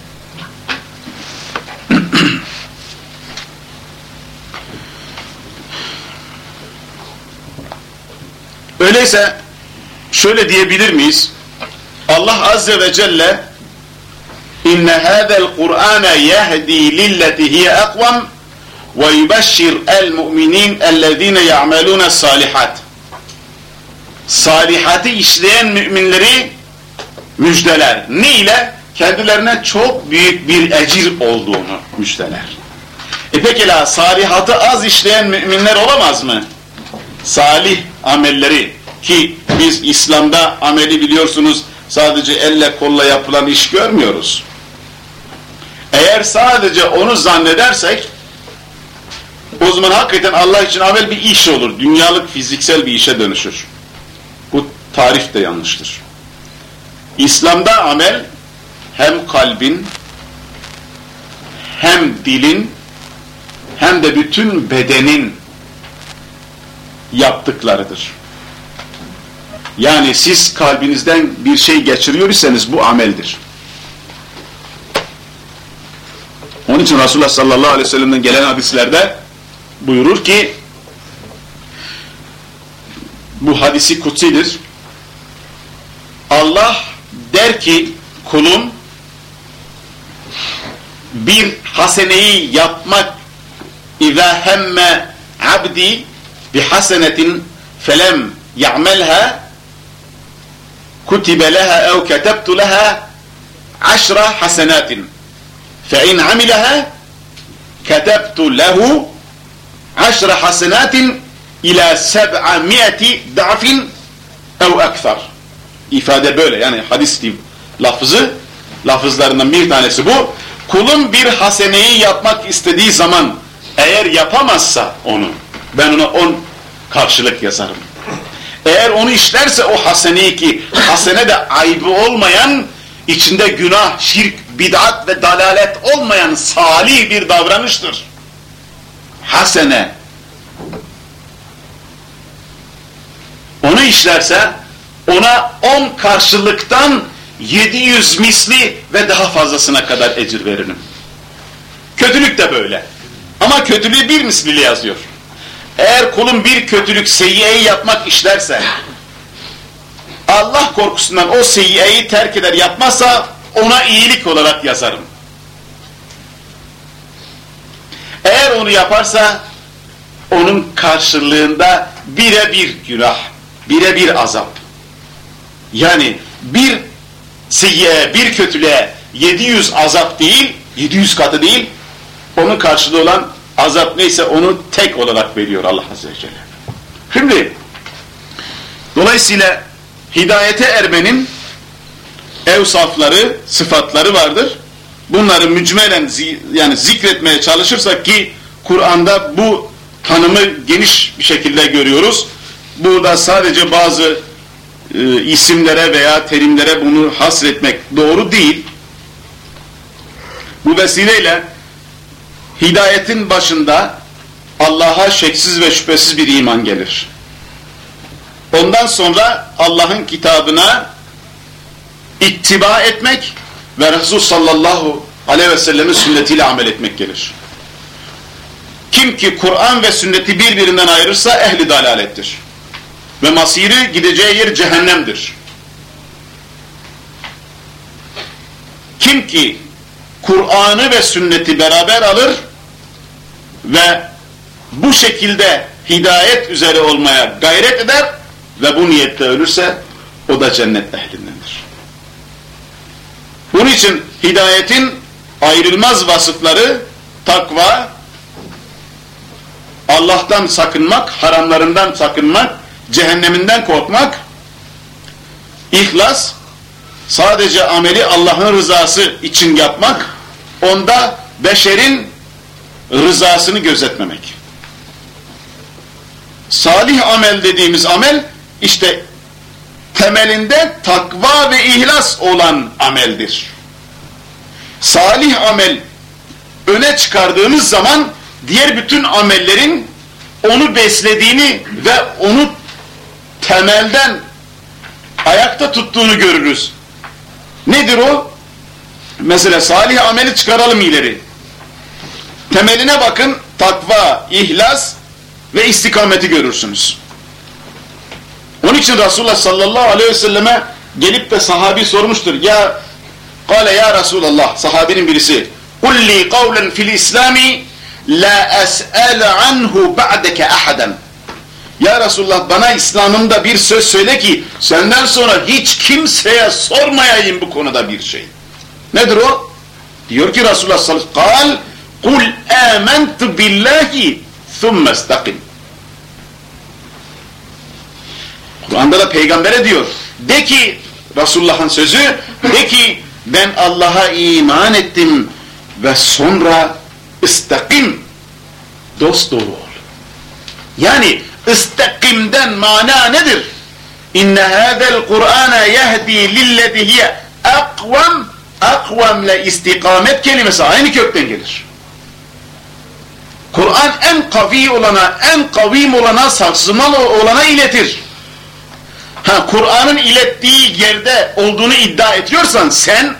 Öyleyse şöyle diyebilir miyiz? Allah Azze ve Celle inne hâzel Kur'âne yehdi lilleti hiye ekvam ve yubeşşir el mu'minin ellezîne ya'melûne salihat salihatı işleyen müminleri müjdeler. Ne ile? Kendilerine çok büyük bir ecir olduğunu müjdeler. E pekala salihatı az işleyen müminler olamaz mı? Salih amelleri ki biz İslam'da ameli biliyorsunuz sadece elle kolla yapılan iş görmüyoruz. Eğer sadece onu zannedersek o zaman hakikaten Allah için amel bir iş olur. Dünyalık fiziksel bir işe dönüşür. Bu tarif de yanlıştır. İslam'da amel hem kalbin hem dilin hem de bütün bedenin yaptıklarıdır. Yani siz kalbinizden bir şey geçiriyorsanız bu ameldir. Onun için Resulullah sallallahu aleyhi ve sellem'den gelen hadislerde buyurur ki bu hadisi kutsidir. Allah der ki kulum bir haseneyi yapmak اِذَا هَمَّ عَبْدِي بِحَسَنَةٍ فَلَمْ يَعْمَلْهَا كُتِبَ لَهَا اَوْ كَتَبْتُ لَهَا عَشْرَ حَسَنَاتٍ فَاِنْ عَمِلَهَا كَتَبْتُ لَهُ عَشْرَ حَسَنَاتٍ ila seb'amiyeti da'fin ev ekthar. İfade böyle yani hadis diyeyim lafızı, lafızlarından bir tanesi bu. Kulun bir haseneyi yapmak istediği zaman eğer yapamazsa onu, ben ona on karşılık yazarım. Eğer onu işlerse o haseneyi ki hasene de aybı olmayan, içinde günah, şirk, bid'at ve dalalet olmayan salih bir davranıştır. Hasene, onu işlerse ona on karşılıktan 700 misli ve daha fazlasına kadar ecir veririm. Kötülük de böyle. Ama kötülüğü bir mislili yazıyor. Eğer kulun bir kötülük seyyiyeyi yapmak işlerse Allah korkusundan o seyyiyeyi terk eder yapmazsa ona iyilik olarak yazarım. Eğer onu yaparsa onun karşılığında birebir günah birebir azap. Yani bir seyyiye, bir kötülüğe 700 azap değil, 700 katı değil, onun karşılığı olan azap neyse onu tek olarak veriyor Allah Azze ve Celle. Şimdi, dolayısıyla hidayete ermenin evsafları, sıfatları vardır. Bunları mücmelen yani zikretmeye çalışırsak ki Kur'an'da bu tanımı geniş bir şekilde görüyoruz burada sadece bazı e, isimlere veya terimlere bunu hasretmek doğru değil. Bu vesileyle hidayetin başında Allah'a şeksiz ve şüphesiz bir iman gelir. Ondan sonra Allah'ın kitabına ittiba etmek ve Resul sallallahu aleyhi ve sellemin sünnetiyle amel etmek gelir. Kim ki Kur'an ve sünneti birbirinden ayırırsa ehli dalalettir. Ve masiri gideceği yer cehennemdir. Kim ki Kur'an'ı ve sünneti beraber alır ve bu şekilde hidayet üzere olmaya gayret eder ve bu niyette ölürse o da cennet ehlindendir. Bunun için hidayetin ayrılmaz vasıfları takva, Allah'tan sakınmak, haramlarından sakınmak, cehenneminden korkmak, ihlas, sadece ameli Allah'ın rızası için yapmak, onda beşerin rızasını gözetmemek. Salih amel dediğimiz amel, işte temelinde takva ve ihlas olan ameldir. Salih amel öne çıkardığımız zaman diğer bütün amellerin onu beslediğini ve onu temelden ayakta tuttuğunu görürüz. Nedir o? Mesela salih ameli çıkaralım ileri. Temeline bakın takva, ihlas ve istikameti görürsünüz. Onun için Resulullah sallallahu aleyhi ve selleme gelip de sahabi sormuştur. Ya Kale ya Resulallah sahabinin birisi Kulli kavlen fil islami la es'el anhu ba'deke ahaden Ya Resulullah bana İslam'ımda bir söz söyle ki senden sonra hiç kimseye sormayayım bu konuda bir şey. Nedir o? Diyor ki Resulullah sallallahu aleyhi ve sellem Kul amentu billahi thumme istakim Kur'an'da da peygambere diyor. De ki Resulullah'ın sözü de ki ben Allah'a iman ettim ve sonra istakim dost doğru ol. Yani istakimden mana nedir? İnne hâzel Kur'âne yehdi lillezî hiye akvam akvamle istikamet kelimesi aynı kökten gelir. Kur'an en kavi olana, en kavim olana, sarsılmalı olana iletir. Ha Kur'an'ın ilettiği yerde olduğunu iddia ediyorsan sen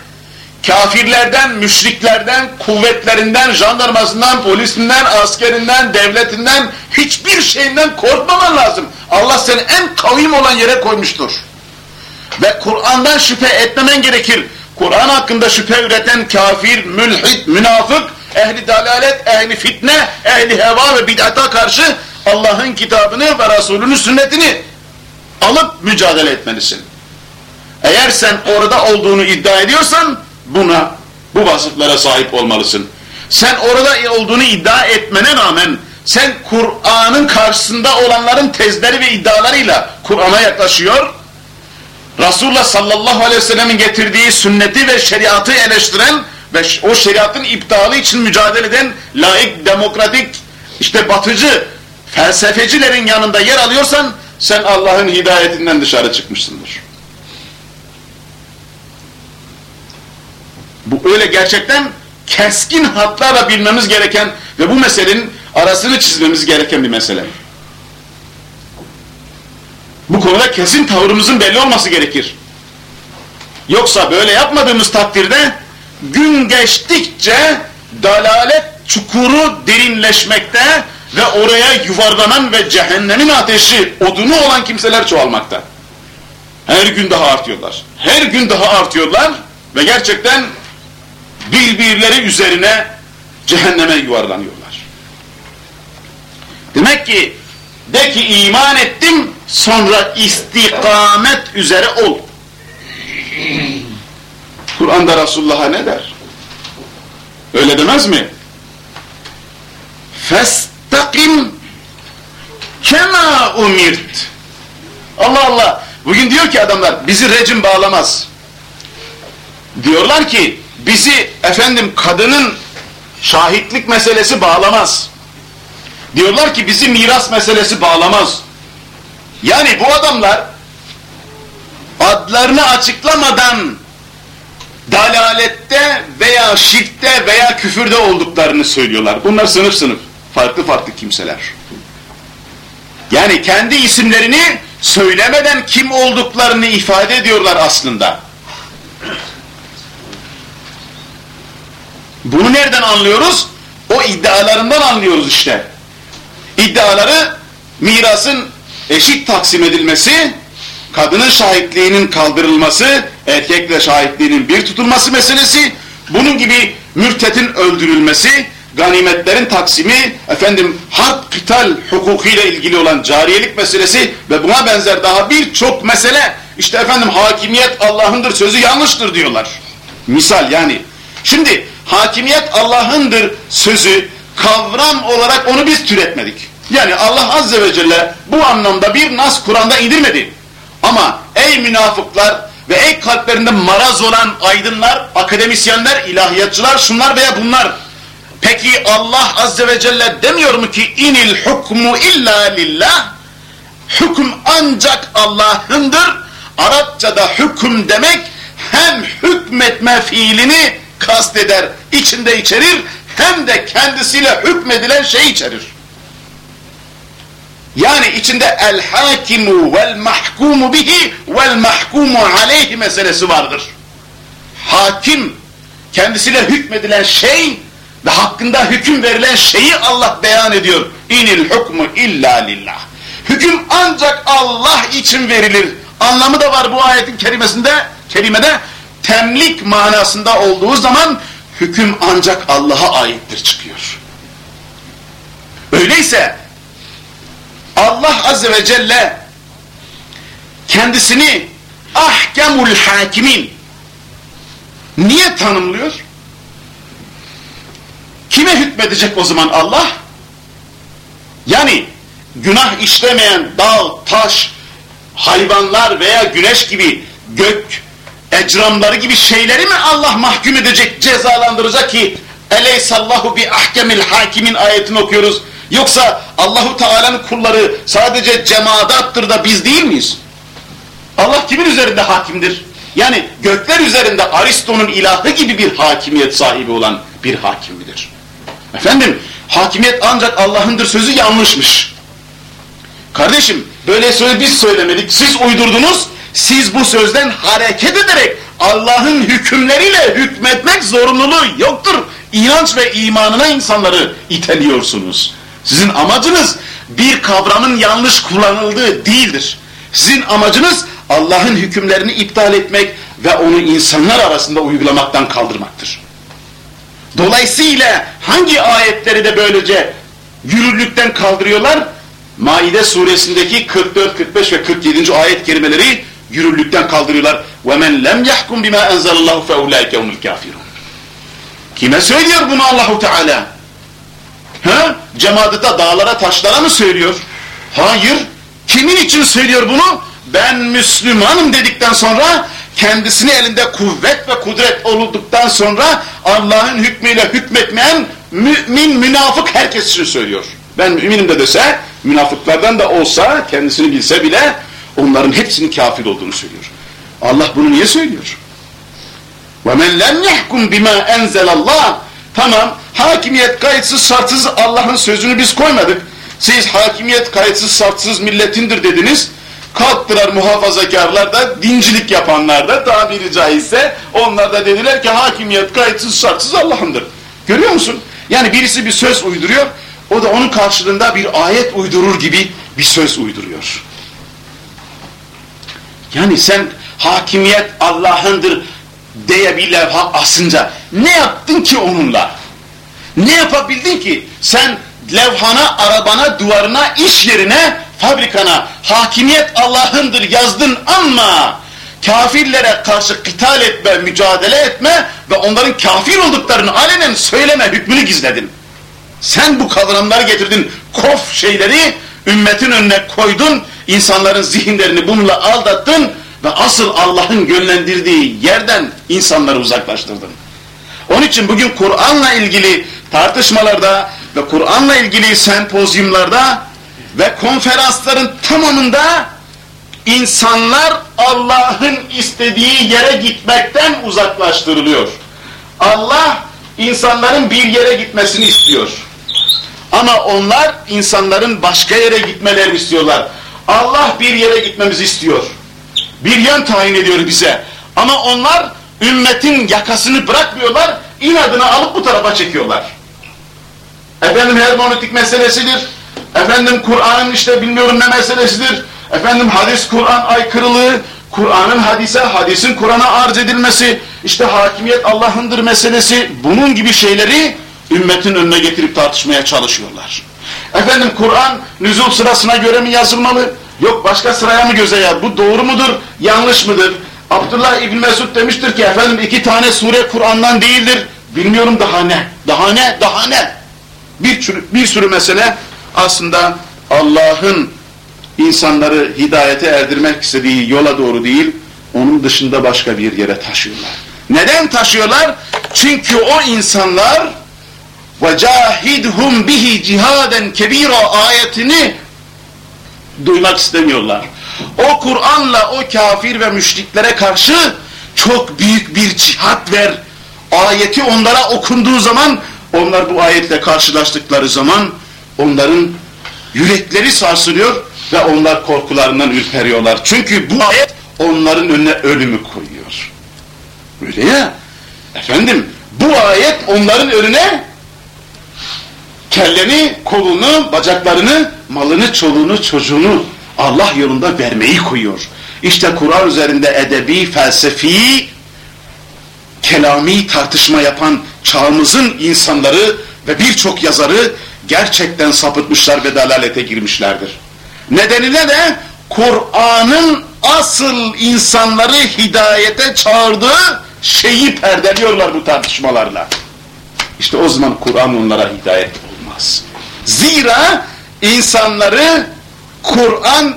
kafirlerden, müşriklerden, kuvvetlerinden, jandarmasından, polisinden, askerinden, devletinden hiçbir şeyinden korkmaman lazım. Allah seni en kavim olan yere koymuştur. Ve Kur'an'dan şüphe etmemen gerekir. Kur'an hakkında şüphe üreten kafir, mülhid, münafık, ehli dalalet, ehli fitne, ehli heva ve bid'ata karşı Allah'ın kitabını ve Resulünün sünnetini alıp mücadele etmelisin. Eğer sen orada olduğunu iddia ediyorsan buna, bu vasıflara sahip olmalısın. Sen orada olduğunu iddia etmene rağmen sen Kur'an'ın karşısında olanların tezleri ve iddialarıyla Kur'an'a yaklaşıyor, Resulullah sallallahu aleyhi ve sellemin getirdiği sünneti ve şeriatı eleştiren ve o şeriatın iptali için mücadele eden laik, demokratik, işte batıcı felsefecilerin yanında yer alıyorsan sen Allah'ın hidayetinden dışarı çıkmışsındır. Bu öyle gerçekten keskin hatlarla bilmemiz gereken ve bu meselenin arasını çizmemiz gereken bir mesele. Bu konuda kesin tavrımızın belli olması gerekir. Yoksa böyle yapmadığımız takdirde gün geçtikçe dalalet çukuru derinleşmekte ve oraya yuvarlanan ve cehennemin ateşi odunu olan kimseler çoğalmakta. Her gün daha artıyorlar. Her gün daha artıyorlar ve gerçekten birbirleri üzerine cehenneme yuvarlanıyorlar. Demek ki de ki iman ettim sonra istikamet üzere ol. Kur'an'da Resulullah'a ne der? Öyle demez mi? Festakim kema umirt. Allah Allah. Bugün diyor ki adamlar bizi rejim bağlamaz. Diyorlar ki bizi efendim kadının şahitlik meselesi bağlamaz. Diyorlar ki bizi miras meselesi bağlamaz. Yani bu adamlar adlarını açıklamadan dalalette veya şirkte veya küfürde olduklarını söylüyorlar. Bunlar sınıf sınıf, farklı farklı kimseler. Yani kendi isimlerini söylemeden kim olduklarını ifade ediyorlar aslında. Bunu nereden anlıyoruz? O iddialarından anlıyoruz işte. İddiaları mirasın eşit taksim edilmesi, kadının şahitliğinin kaldırılması, erkekle şahitliğinin bir tutulması meselesi, bunun gibi mürtetin öldürülmesi, ganimetlerin taksimi, efendim harp kital hukukuyla ilgili olan cariyelik meselesi ve buna benzer daha birçok mesele, işte efendim hakimiyet Allah'ındır sözü yanlıştır diyorlar. Misal yani. Şimdi hakimiyet Allah'ındır sözü kavram olarak onu biz türetmedik. Yani Allah Azze ve Celle bu anlamda bir nas Kur'an'da indirmedi. Ama ey münafıklar ve ey kalplerinde maraz olan aydınlar, akademisyenler, ilahiyatçılar, şunlar veya bunlar. Peki Allah Azze ve Celle demiyor mu ki inil hukmu illa lillah? Hüküm ancak Allah'ındır. Arapçada hüküm demek hem hükmetme fiilini kasteder, içinde içerir, hem de kendisiyle hükmedilen şey içerir. Yani içinde el hakimu vel mahkumu bihi vel mahkumu aleyhi meselesi vardır. Hakim kendisiyle hükmedilen şey ve hakkında hüküm verilen şeyi Allah beyan ediyor. İnil hukmu illa lillah. Hüküm ancak Allah için verilir. Anlamı da var bu ayetin kelimesinde, kelimede temlik manasında olduğu zaman hüküm ancak Allah'a aittir çıkıyor. Öyleyse Allah Azze ve Celle kendisini ahkemul hakimin niye tanımlıyor? Kime hükmedecek o zaman Allah? Yani günah işlemeyen dağ, taş, hayvanlar veya güneş gibi gök, ecramları gibi şeyleri mi Allah mahkum edecek, cezalandıracak ki Eleysallahu bi ahkemil hakimin ayetini okuyoruz. Yoksa Allahu Teala'nın kulları sadece cemadattır da biz değil miyiz? Allah kimin üzerinde hakimdir? Yani gökler üzerinde Aristo'nun ilahı gibi bir hakimiyet sahibi olan bir hakim midir? Efendim, hakimiyet ancak Allah'ındır sözü yanlışmış. Kardeşim, böyle söz biz söylemedik, siz uydurdunuz, siz bu sözden hareket ederek Allah'ın hükümleriyle hükmetmek zorunluluğu yoktur. İnanç ve imanına insanları iteliyorsunuz. Sizin amacınız bir kavramın yanlış kullanıldığı değildir. Sizin amacınız Allah'ın hükümlerini iptal etmek ve onu insanlar arasında uygulamaktan kaldırmaktır. Dolayısıyla hangi ayetleri de böylece yürürlükten kaldırıyorlar? Maide suresindeki 44, 45 ve 47. ayet kelimeleri yürürlükten kaldırıyorlar. وَمَنْ لَمْ يَحْكُمْ بِمَا أَنْزَلَ اللّٰهُ فَاُولَٰئِكَ هُمُ الْكَافِرُونَ Kime söylüyor bunu Allahu Teala? Ha? Cemadete, dağlara, taşlara mı söylüyor? Hayır. Kimin için söylüyor bunu? Ben Müslümanım dedikten sonra kendisini elinde kuvvet ve kudret olduktan sonra Allah'ın hükmüyle hükmetmeyen mümin, münafık herkes için söylüyor. Ben müminim de dese, münafıklardan da olsa, kendisini bilse bile onların hepsinin kafir olduğunu söylüyor. Allah bunu niye söylüyor? وَمَنْ لَمْ يَحْكُمْ بِمَا اَنْزَلَ اللّٰهِ Tamam, hakimiyet kayıtsız şartsız Allah'ın sözünü biz koymadık. Siz hakimiyet kayıtsız şartsız milletindir dediniz. Kalktılar muhafazakarlar da, dincilik yapanlar da tabiri caizse onlar da dediler ki hakimiyet kayıtsız şartsız Allah'ındır. Görüyor musun? Yani birisi bir söz uyduruyor, o da onun karşılığında bir ayet uydurur gibi bir söz uyduruyor. Yani sen hakimiyet Allah'ındır diye bir levha asınca ne yaptın ki onunla? Ne yapabildin ki? Sen levhana, arabana, duvarına, iş yerine, fabrikana hakimiyet Allah'ındır yazdın ama kafirlere karşı kıtal etme, mücadele etme ve onların kafir olduklarını alenen söyleme hükmünü gizledin. Sen bu kavramları getirdin, kof şeyleri ümmetin önüne koydun, insanların zihinlerini bununla aldattın ve asıl Allah'ın yönlendirdiği yerden insanları uzaklaştırdın. Onun için bugün Kur'an'la ilgili tartışmalarda ve Kur'an'la ilgili sempozyumlarda ve konferansların tamamında insanlar Allah'ın istediği yere gitmekten uzaklaştırılıyor. Allah insanların bir yere gitmesini istiyor. Ama onlar insanların başka yere gitmelerini istiyorlar. Allah bir yere gitmemizi istiyor. Bir yön tayin ediyor bize. Ama onlar ümmetin yakasını bırakmıyorlar, inadına alıp bu tarafa çekiyorlar. Efendim hermonetik meselesidir. Efendim Kur'an'ın işte bilmiyorum ne meselesidir. Efendim hadis Kur'an aykırılığı, Kur'an'ın hadise, hadisin Kur'an'a arz edilmesi, işte hakimiyet Allah'ındır meselesi, bunun gibi şeyleri ümmetin önüne getirip tartışmaya çalışıyorlar. Efendim Kur'an nüzul sırasına göre mi yazılmalı? Yok başka sıraya mı göze yaz? Bu doğru mudur? Yanlış mıdır? Abdullah İbn Mesud demiştir ki efendim iki tane sure Kur'an'dan değildir. bilmiyorum daha ne, daha ne, daha ne. Bir sürü, bir sürü mesele aslında Allah'ın insanları hidayete erdirmek istediği yola doğru değil, onun dışında başka bir yere taşıyorlar. Neden taşıyorlar? Çünkü o insanlar وَجَاهِدْهُمْ bihi cihaden kebira ayetini duymak istemiyorlar. O Kur'an'la o kafir ve müşriklere karşı çok büyük bir cihat ver. Ayeti onlara okunduğu zaman, onlar bu ayetle karşılaştıkları zaman onların yürekleri sarsılıyor ve onlar korkularından ürperiyorlar. Çünkü bu ayet onların önüne ölümü koyuyor. Öyle ya. Efendim bu ayet onların önüne kelleni, kolunu, bacaklarını, malını, çoluğunu, çocuğunu Allah yolunda vermeyi koyuyor. İşte Kur'an üzerinde edebi, felsefi, kelami tartışma yapan çağımızın insanları ve birçok yazarı gerçekten sapıtmışlar ve dalalete girmişlerdir. Nedeniyle de Kur'an'ın asıl insanları hidayete çağırdığı şeyi perdeliyorlar bu tartışmalarla. İşte o zaman Kur'an onlara hidayet olmaz. Zira insanları Kur'an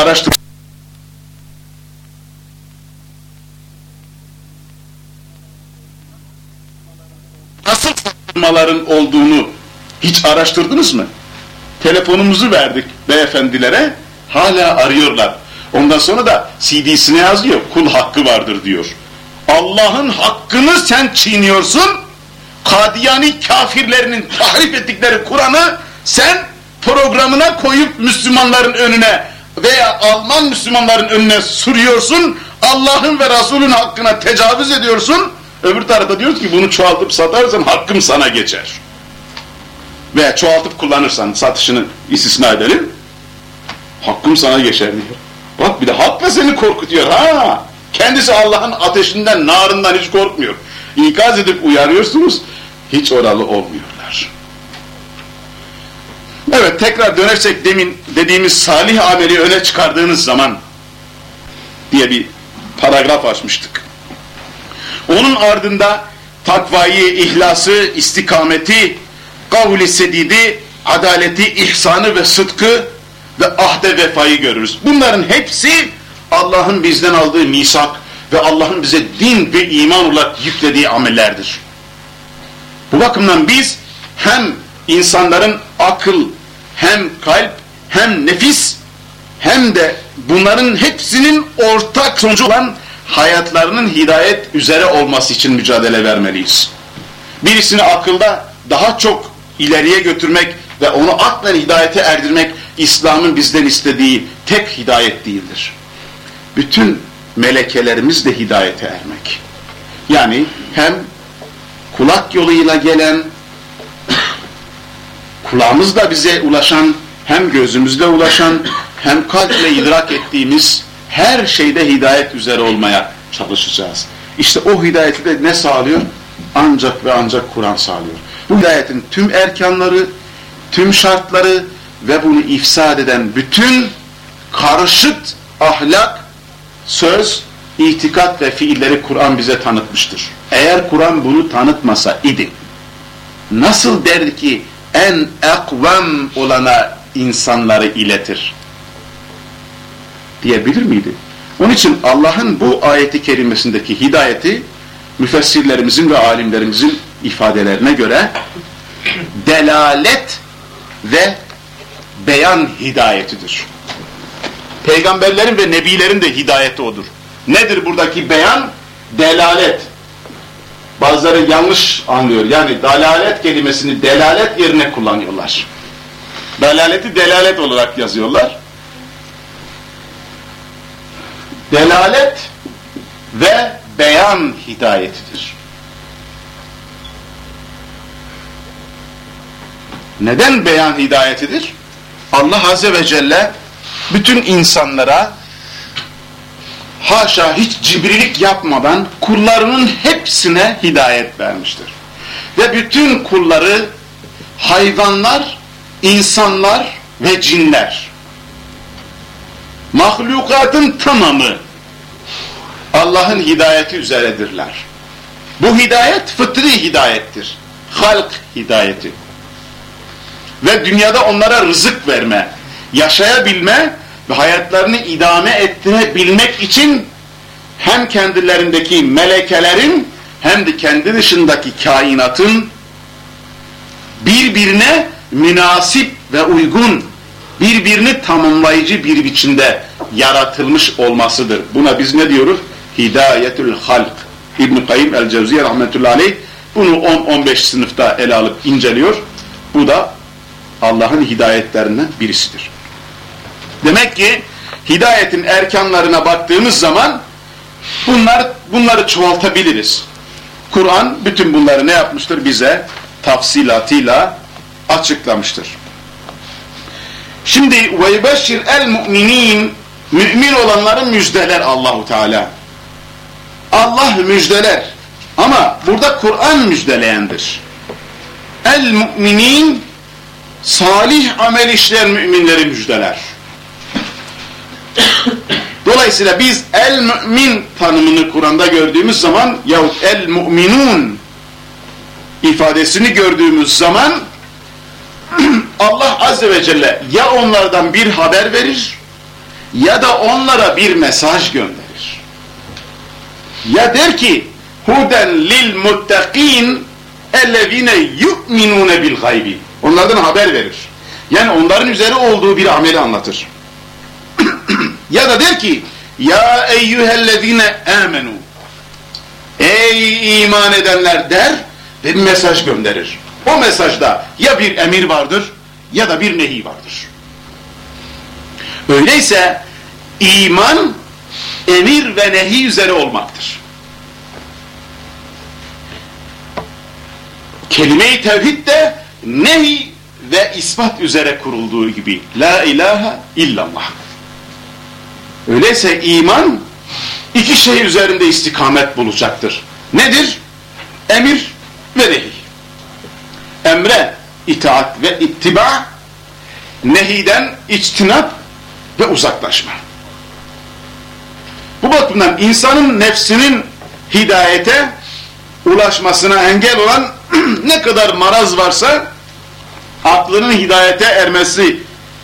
araştır nasıl saptırmaların olduğunu hiç araştırdınız mı? Telefonumuzu verdik beyefendilere, hala arıyorlar. Ondan sonra da CD'sine yazıyor, kul hakkı vardır diyor. Allah'ın hakkını sen çiğniyorsun, Kadiyani kafirlerinin tahrip ettikleri Kur'an'ı sen programına koyup Müslümanların önüne veya Alman Müslümanların önüne sürüyorsun, Allah'ın ve Resul'ün hakkına tecavüz ediyorsun, öbür tarafta diyoruz ki bunu çoğaltıp satarsan hakkım sana geçer. Veya çoğaltıp kullanırsan satışını istisna edelim, hakkım sana geçer diyor. Bak bir de hakla seni korkutuyor ha. Kendisi Allah'ın ateşinden, narından hiç korkmuyor. İkaz edip uyarıyorsunuz, hiç oralı olmuyorlar. Evet tekrar dönersek demin dediğimiz salih ameli öne çıkardığınız zaman diye bir paragraf açmıştık. Onun ardında takvayı, ihlası, istikameti, kavli sedidi, adaleti, ihsanı ve sıdkı ve ahde vefayı görürüz. Bunların hepsi Allah'ın bizden aldığı misak ve Allah'ın bize din ve iman olarak yüklediği amellerdir. Bu bakımdan biz hem insanların akıl, hem kalp, hem nefis, hem de bunların hepsinin ortak sonucu olan hayatlarının hidayet üzere olması için mücadele vermeliyiz. Birisini akılda daha çok ileriye götürmek ve onu aklen hidayete erdirmek İslam'ın bizden istediği tek hidayet değildir. Bütün melekelerimiz de hidayete ermek. Yani hem kulak yoluyla gelen, kulağımızla bize ulaşan, hem gözümüzle ulaşan, hem kalple idrak ettiğimiz her şeyde hidayet üzere olmaya çalışacağız. İşte o hidayeti de ne sağlıyor? Ancak ve ancak Kur'an sağlıyor. Bu hidayetin tüm erkanları, tüm şartları ve bunu ifsad eden bütün karışık ahlak, söz, itikat ve fiilleri Kur'an bize tanıtmıştır. Eğer Kur'an bunu tanıtmasa idi, nasıl derdi ki en ekvem olana insanları iletir? Diyebilir miydi? Onun için Allah'ın bu ayeti kerimesindeki hidayeti müfessirlerimizin ve alimlerimizin ifadelerine göre delalet ve beyan hidayetidir. Peygamberlerin ve nebilerin de hidayeti odur. Nedir buradaki beyan? Delalet. Bazıları yanlış anlıyor. Yani dalalet kelimesini delalet yerine kullanıyorlar. Dalaleti delalet olarak yazıyorlar. Delalet ve beyan hidayetidir. Neden beyan hidayetidir? Allah Azze ve Celle bütün insanlara haşa hiç cibrilik yapmadan kullarının hepsine hidayet vermiştir. Ve bütün kulları hayvanlar, insanlar ve cinler mahlukatın tamamı Allah'ın hidayeti üzeredirler. Bu hidayet fıtri hidayettir. Halk hidayeti. Ve dünyada onlara rızık verme, yaşayabilme ve hayatlarını idame ettirebilmek için hem kendilerindeki melekelerin hem de kendi dışındaki kainatın birbirine münasip ve uygun, birbirini tamamlayıcı bir biçimde yaratılmış olmasıdır. Buna biz ne diyoruz? Hidayetül halk. İbn-i Kayyum el-Cevziye rahmetullahi aleyh bunu 10-15 sınıfta ele alıp inceliyor. Bu da Allah'ın hidayetlerinden birisidir. Demek ki hidayetin erkanlarına baktığımız zaman bunlar bunları çoğaltabiliriz. Kur'an bütün bunları ne yapmıştır? Bize tafsilatıyla açıklamıştır. Şimdi ve yubeşşir el müminin mümin olanların müjdeler Allahu Teala. Allah müjdeler. Ama burada Kur'an müjdeleyendir. El müminin salih amel işleyen müminleri müjdeler. Dolayısıyla biz el mümin tanımını Kur'an'da gördüğümüz zaman yahut el müminun ifadesini gördüğümüz zaman Allah Azze ve Celle ya onlardan bir haber verir ya da onlara bir mesaj gönderir. Ya der ki huden lil muttakin ellezine yu'minune bil gaybi. Onlardan haber verir. Yani onların üzeri olduğu bir ameli anlatır. Ya da der ki ya eyyühellezine amenu ey iman edenler der ve bir mesaj gönderir. O mesajda ya bir emir vardır ya da bir nehi vardır. Öyleyse iman emir ve nehi üzere olmaktır. Kelime-i tevhid de nehi ve ispat üzere kurulduğu gibi. La ilahe illallah. Öyleyse iman iki şey üzerinde istikamet bulacaktır. Nedir? Emir ve nehi. Emre itaat ve ittiba, nehiden içtinap ve uzaklaşma. Bu bakımdan insanın nefsinin hidayete ulaşmasına engel olan ne kadar maraz varsa aklının hidayete ermesi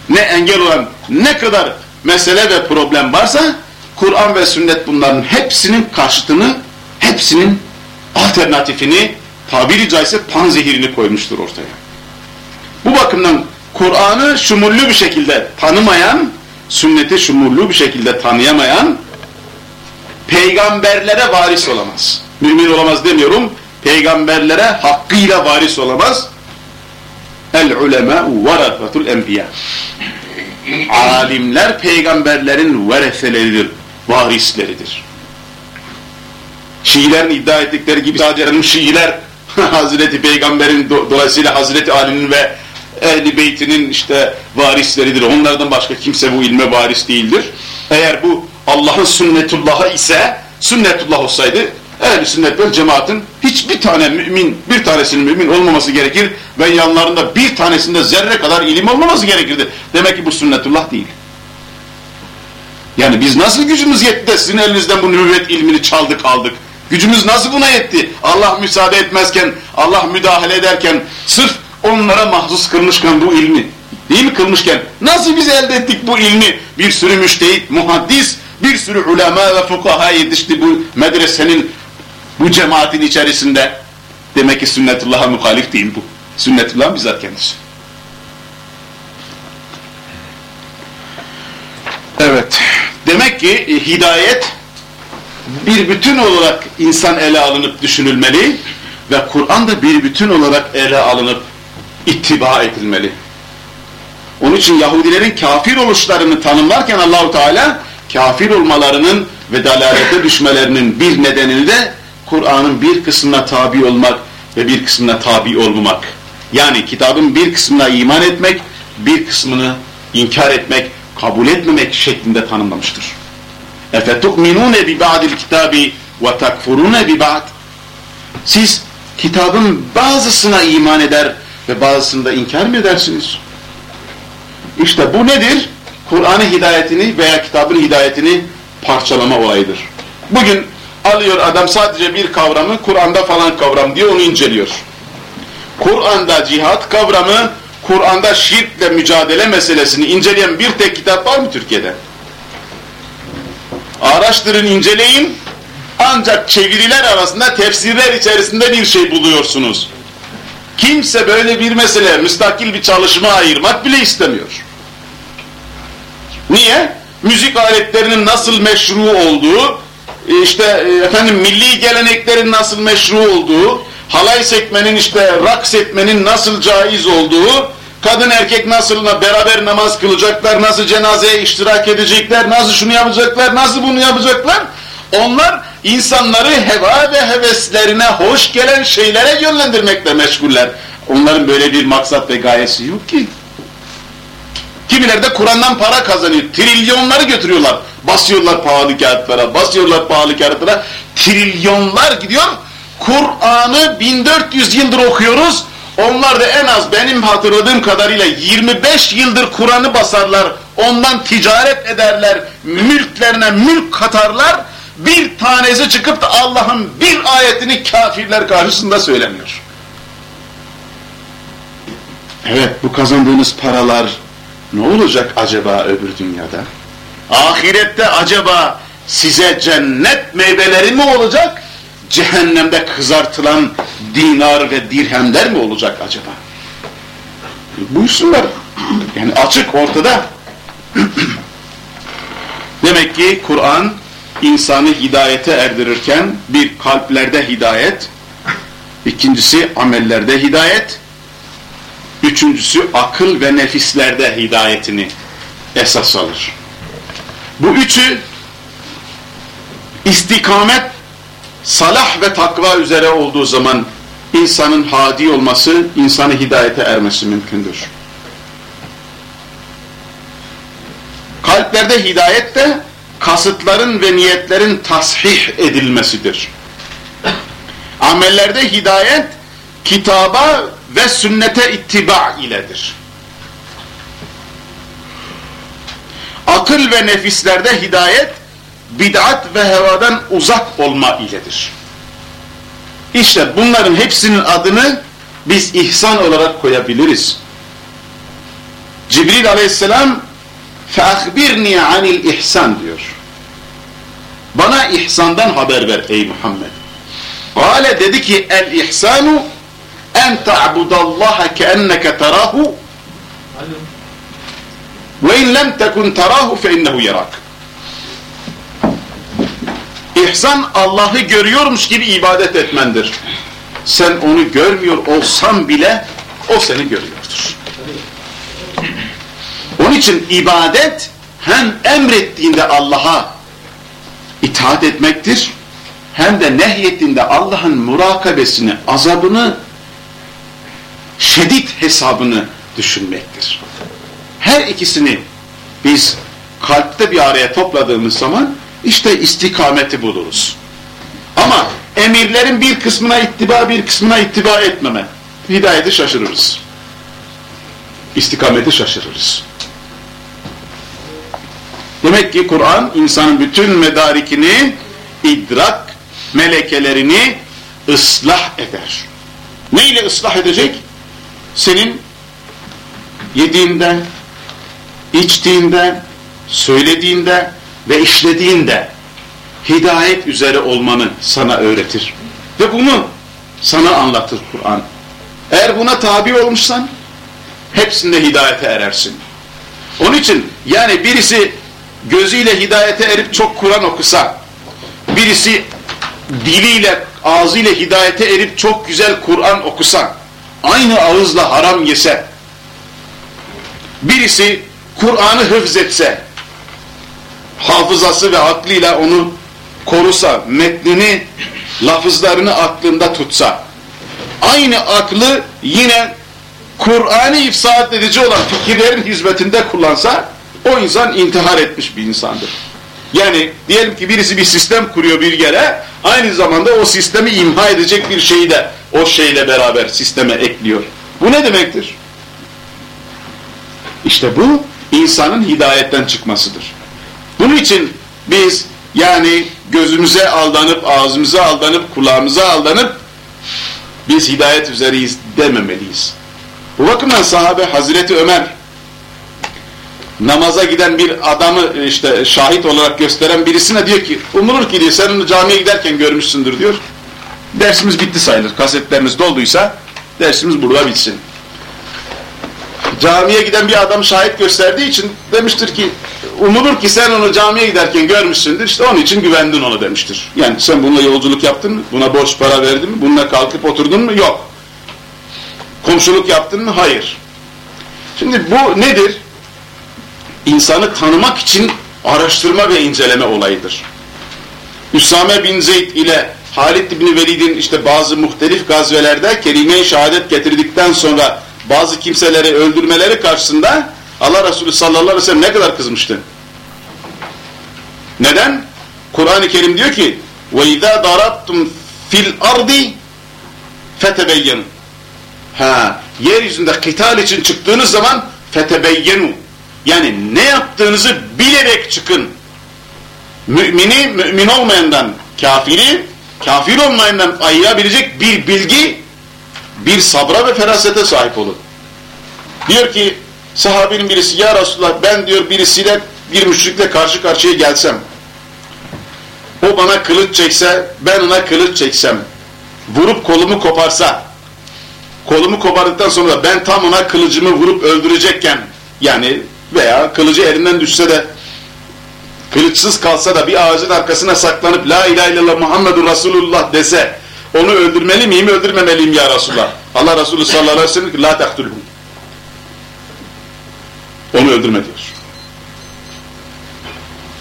ne engel olan ne kadar mesele ve problem varsa Kur'an ve sünnet bunların hepsinin karşıtını, hepsinin alternatifini tabiri caizse panzehirini koymuştur ortaya. Bu bakımdan Kur'an'ı şumullü bir şekilde tanımayan, sünneti şumullü bir şekilde tanıyamayan peygamberlere varis olamaz. Mümin olamaz demiyorum, peygamberlere hakkıyla varis olamaz. El ulema varafatul enbiya. Alimler peygamberlerin vereseleridir, varisleridir. Şiilerin iddia ettikleri gibi sadece Şiiler Hazreti Peygamber'in do dolayısıyla Hazreti Ali'nin ve Ehli Beyt'inin işte varisleridir. Onlardan başka kimse bu ilme varis değildir. Eğer bu Allah'ın sünnetullahı ise sünnetullah olsaydı ehl sünnet ve cemaatin hiçbir tane mümin, bir tanesinin mümin olmaması gerekir ve yanlarında bir tanesinde zerre kadar ilim olmaması gerekirdi. Demek ki bu sünnetullah değil. Yani biz nasıl gücümüz yetti de sizin elinizden bu nübüvvet ilmini çaldık aldık. Gücümüz nasıl buna yetti? Allah müsaade etmezken, Allah müdahale ederken, sırf onlara mahsus kılmışken bu ilmi, değil mi kılmışken, nasıl biz elde ettik bu ilmi? Bir sürü müştehit, muhaddis, bir sürü ulema ve fukaha yetişti bu medresenin, bu cemaatin içerisinde. Demek ki sünnetullah'a muhalif değil bu. Sünnetullah bizzat kendisi. Evet. Demek ki hidayet bir bütün olarak insan ele alınıp düşünülmeli ve Kur'an da bir bütün olarak ele alınıp ittiba edilmeli. Onun için Yahudilerin kafir oluşlarını tanımlarken Allahu Teala kafir olmalarının ve dalalete düşmelerinin bir nedenini de Kur'an'ın bir kısmına tabi olmak ve bir kısmına tabi olmamak. Yani kitabın bir kısmına iman etmek, bir kısmını inkar etmek, kabul etmemek şeklinde tanımlamıştır. اَفَتُؤْمِنُونَ بِبَعْدِ الْكِتَابِ وَتَكْفُرُونَ بِبَعْدِ Siz kitabın bazısına iman eder ve bazısını da inkar mı edersiniz? İşte bu nedir? Kur'an'ın hidayetini veya kitabın hidayetini parçalama olayıdır. Bugün alıyor adam sadece bir kavramı Kur'an'da falan kavram diye onu inceliyor. Kur'an'da cihat kavramı, Kur'an'da şirkle mücadele meselesini inceleyen bir tek kitap var mı Türkiye'de? Araştırın, inceleyin. Ancak çeviriler arasında, tefsirler içerisinde bir şey buluyorsunuz. Kimse böyle bir mesele, müstakil bir çalışma ayırmak bile istemiyor. Niye? Müzik aletlerinin nasıl meşru olduğu, işte e, efendim milli geleneklerin nasıl meşru olduğu, halay sekmenin işte raks etmenin nasıl caiz olduğu, kadın erkek nasıl beraber namaz kılacaklar, nasıl cenazeye iştirak edecekler, nasıl şunu yapacaklar, nasıl bunu yapacaklar. Onlar insanları heva ve heveslerine hoş gelen şeylere yönlendirmekle meşguller. Onların böyle bir maksat ve gayesi yok ki. Kimileri de Kur'an'dan para kazanıyor. Trilyonları götürüyorlar. Basıyorlar pahalı kağıtlara, basıyorlar pahalı kağıtlara. Trilyonlar gidiyor. Kur'an'ı 1400 yıldır okuyoruz. Onlar da en az benim hatırladığım kadarıyla 25 yıldır Kur'an'ı basarlar. Ondan ticaret ederler. Mülklerine mülk katarlar. Bir tanesi çıkıp da Allah'ın bir ayetini kafirler karşısında söylemiyor. Evet bu kazandığınız paralar ne olacak acaba öbür dünyada? Ahirette acaba size cennet meyveleri mi olacak? Cehennemde kızartılan dinar ve dirhemler mi olacak acaba? Buyursunlar. Yani açık ortada. Demek ki Kur'an insanı hidayete erdirirken bir kalplerde hidayet, ikincisi amellerde hidayet, Üçüncüsü akıl ve nefislerde hidayetini esas alır. Bu üçü istikamet, salah ve takva üzere olduğu zaman insanın hadi olması, insanı hidayete ermesi mümkündür. Kalplerde hidayet de kasıtların ve niyetlerin tasih edilmesidir. Amellerde hidayet kitaba ve sünnete ittiba iledir. Akıl ve nefislerde hidayet, bid'at ve hevadan uzak olma iledir. İşte bunların hepsinin adını biz ihsan olarak koyabiliriz. Cibril aleyhisselam فَاَخْبِرْنِي عَنِ الْاِحْسَانِ diyor. Bana ihsandan haber ver ey Muhammed. Kale dedi ki el ihsanu ta'budallaha keenneke terahu ve in lem tekun terahu fe innehu yarak. İhsan Allah'ı görüyormuş gibi ibadet etmendir. Sen onu görmüyor olsan bile o seni görüyordur. Onun için ibadet hem emrettiğinde Allah'a itaat etmektir hem de nehyettiğinde Allah'ın murakabesini, azabını şedid hesabını düşünmektir. Her ikisini biz kalpte bir araya topladığımız zaman işte istikameti buluruz. Ama emirlerin bir kısmına ittiba bir kısmına ittiba etmeme hidayeti şaşırırız. İstikameti şaşırırız. Demek ki Kur'an insanın bütün medarikini idrak melekelerini ıslah eder. Ne ile ıslah edecek? Senin yediğinde, içtiğinde, söylediğinde ve işlediğinde hidayet üzere olmanı sana öğretir. Ve bunu sana anlatır Kur'an. Eğer buna tabi olmuşsan hepsinde hidayete erersin. Onun için yani birisi gözüyle hidayete erip çok Kur'an okusa, birisi diliyle, ağzıyla hidayete erip çok güzel Kur'an okusa, aynı ağızla haram yese, birisi Kur'an'ı hıfzetse, hafızası ve aklıyla onu korusa, metnini, lafızlarını aklında tutsa, aynı aklı yine Kur'an'ı ifsad edici olan fikirlerin hizmetinde kullansa, o insan intihar etmiş bir insandır. Yani diyelim ki birisi bir sistem kuruyor bir yere, aynı zamanda o sistemi imha edecek bir şeyi de o şeyle beraber sisteme ekliyor. Bu ne demektir? İşte bu insanın hidayetten çıkmasıdır. Bunun için biz yani gözümüze aldanıp, ağzımıza aldanıp, kulağımıza aldanıp biz hidayet üzereyiz dememeliyiz. Bu bakımdan sahabe Hazreti Ömer namaza giden bir adamı işte şahit olarak gösteren birisine diyor ki umulur ki diyor sen onu camiye giderken görmüşsündür diyor. Dersimiz bitti sayılır. Kasetleriniz dolduysa dersimiz burada bitsin. Camiye giden bir adam şahit gösterdiği için demiştir ki umulur ki sen onu camiye giderken görmüşsündür işte onun için güvendin ona demiştir. Yani sen bununla yolculuk yaptın mı? Buna borç para verdin mi? Bununla kalkıp oturdun mu? Yok. Komşuluk yaptın mı? Hayır. Şimdi bu nedir? İnsanı tanımak için araştırma ve inceleme olayıdır. Üsame bin Zeyd ile Halid bin Velid'in işte bazı muhtelif gazvelerde kelime-i şehadet getirdikten sonra bazı kimseleri öldürmeleri karşısında Allah Resulü sallallahu aleyhi ve sellem ne kadar kızmıştı? Neden? Kur'an-ı Kerim diyor ki وَاِذَا دَرَبْتُمْ fil ardi fetebeyyenu Ha, yeryüzünde kıtal için çıktığınız zaman fetebeyyenu yani ne yaptığınızı bilerek çıkın. Mümini, mümin olmayandan kafiri, kafir olmayandan ayırabilecek bir bilgi, bir sabra ve ferasete sahip olun. Diyor ki sahabinin birisi, ya Resulullah ben diyor birisiyle, bir müşrikle karşı karşıya gelsem, o bana kılıç çekse, ben ona kılıç çeksem, vurup kolumu koparsa, kolumu kopardıktan sonra ben tam ona kılıcımı vurup öldürecekken, yani veya kılıcı elinden düşse de kılıçsız kalsa da bir ağacın arkasına saklanıp la ilahe illallah Muhammedur Resulullah dese onu öldürmeli miyim öldürmemeliyim ya Resulullah. Allah Resulü sallallahu aleyhi ve sellem la taktulhum. Onu öldürme diyor.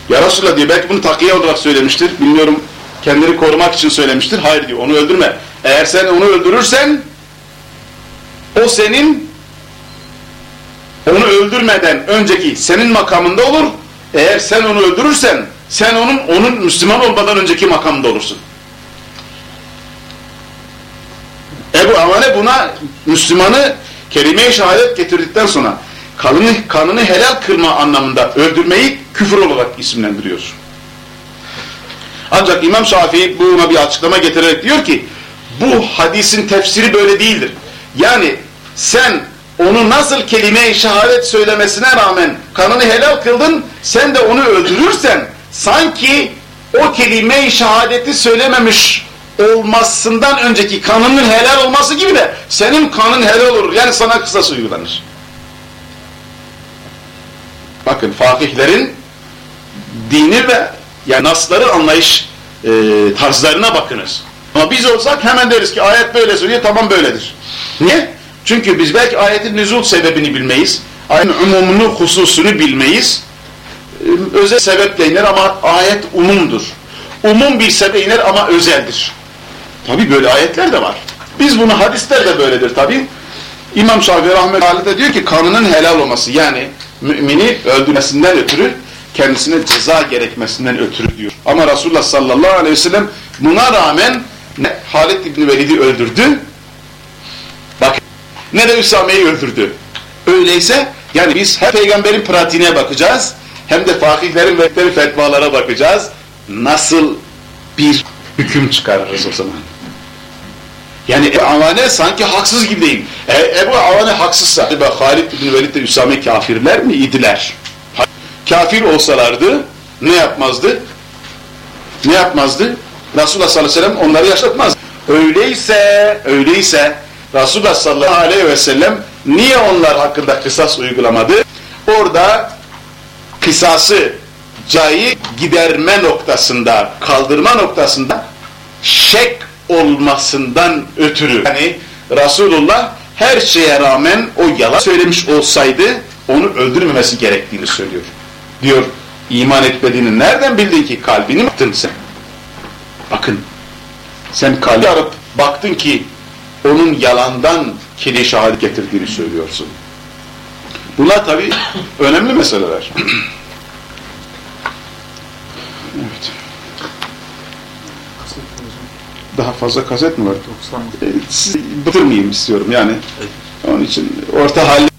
Ya Resulullah diyor belki bunu takiye olarak söylemiştir. Bilmiyorum kendini korumak için söylemiştir. Hayır diyor onu öldürme. Eğer sen onu öldürürsen o senin onu öldürmeden önceki senin makamında olur. Eğer sen onu öldürürsen sen onun onun Müslüman olmadan önceki makamında olursun. Ebu Amane buna Müslümanı kelime-i şehadet getirdikten sonra kanını, kanını helal kırma anlamında öldürmeyi küfür olarak isimlendiriyor. Ancak İmam Şafii buna bir açıklama getirerek diyor ki bu hadisin tefsiri böyle değildir. Yani sen onu nasıl kelime-i şehadet söylemesine rağmen kanını helal kıldın, sen de onu öldürürsen sanki o kelime-i şehadeti söylememiş olmasından önceki kanının helal olması gibi de senin kanın helal olur. Yani sana kısas uygulanır. Bakın fakihlerin dini ve yani nasları anlayış e, tarzlarına bakınız. Ama biz olsak hemen deriz ki ayet böyle söylüyor tamam böyledir. Niye? Çünkü biz belki ayetin nüzul sebebini bilmeyiz. Ayetin umumunu, hususunu bilmeyiz. Ee, özel sebeple iner ama ayet umumdur. Umum bir sebep iner ama özeldir. Tabi böyle ayetler de var. Biz bunu hadisler de böyledir tabi. İmam Şafii rahmetli de diyor ki kanının helal olması yani mümini öldürmesinden ötürü kendisine ceza gerekmesinden ötürü diyor. Ama Resulullah sallallahu aleyhi ve sellem buna rağmen Halid İbni Velid'i öldürdü. Bak ne de Üsame'yi öldürdü. Öyleyse yani biz her peygamberin pratiğine bakacağız hem de fakihlerin verdikleri fetvalara bakacağız. Nasıl bir hüküm çıkarırız o zaman. Yani Ebu Avane sanki haksız gibi değil. E, Ebu Avane haksızsa Halid bin Velid de Üsame kafirler mi idiler? Kafir olsalardı ne yapmazdı? Ne yapmazdı? Resulullah sallallahu aleyhi ve sellem onları yaşatmaz. Öyleyse, öyleyse Resulullah sallallahu aleyhi ve sellem niye onlar hakkında kısas uygulamadı? Orada kısası cayı giderme noktasında, kaldırma noktasında şek olmasından ötürü. Yani Resulullah her şeye rağmen o yalan söylemiş olsaydı onu öldürmemesi gerektiğini söylüyor. Diyor iman etmediğini nereden bildin ki kalbini mi attın sen? Bakın sen kalbi arıp baktın ki onun yalandan kili şahit getirdiğini söylüyorsun. Bunlar tabi önemli meseleler. evet. Daha fazla kaset mi var? 90 E, sizi bitirmeyeyim istiyorum yani. Onun için orta halli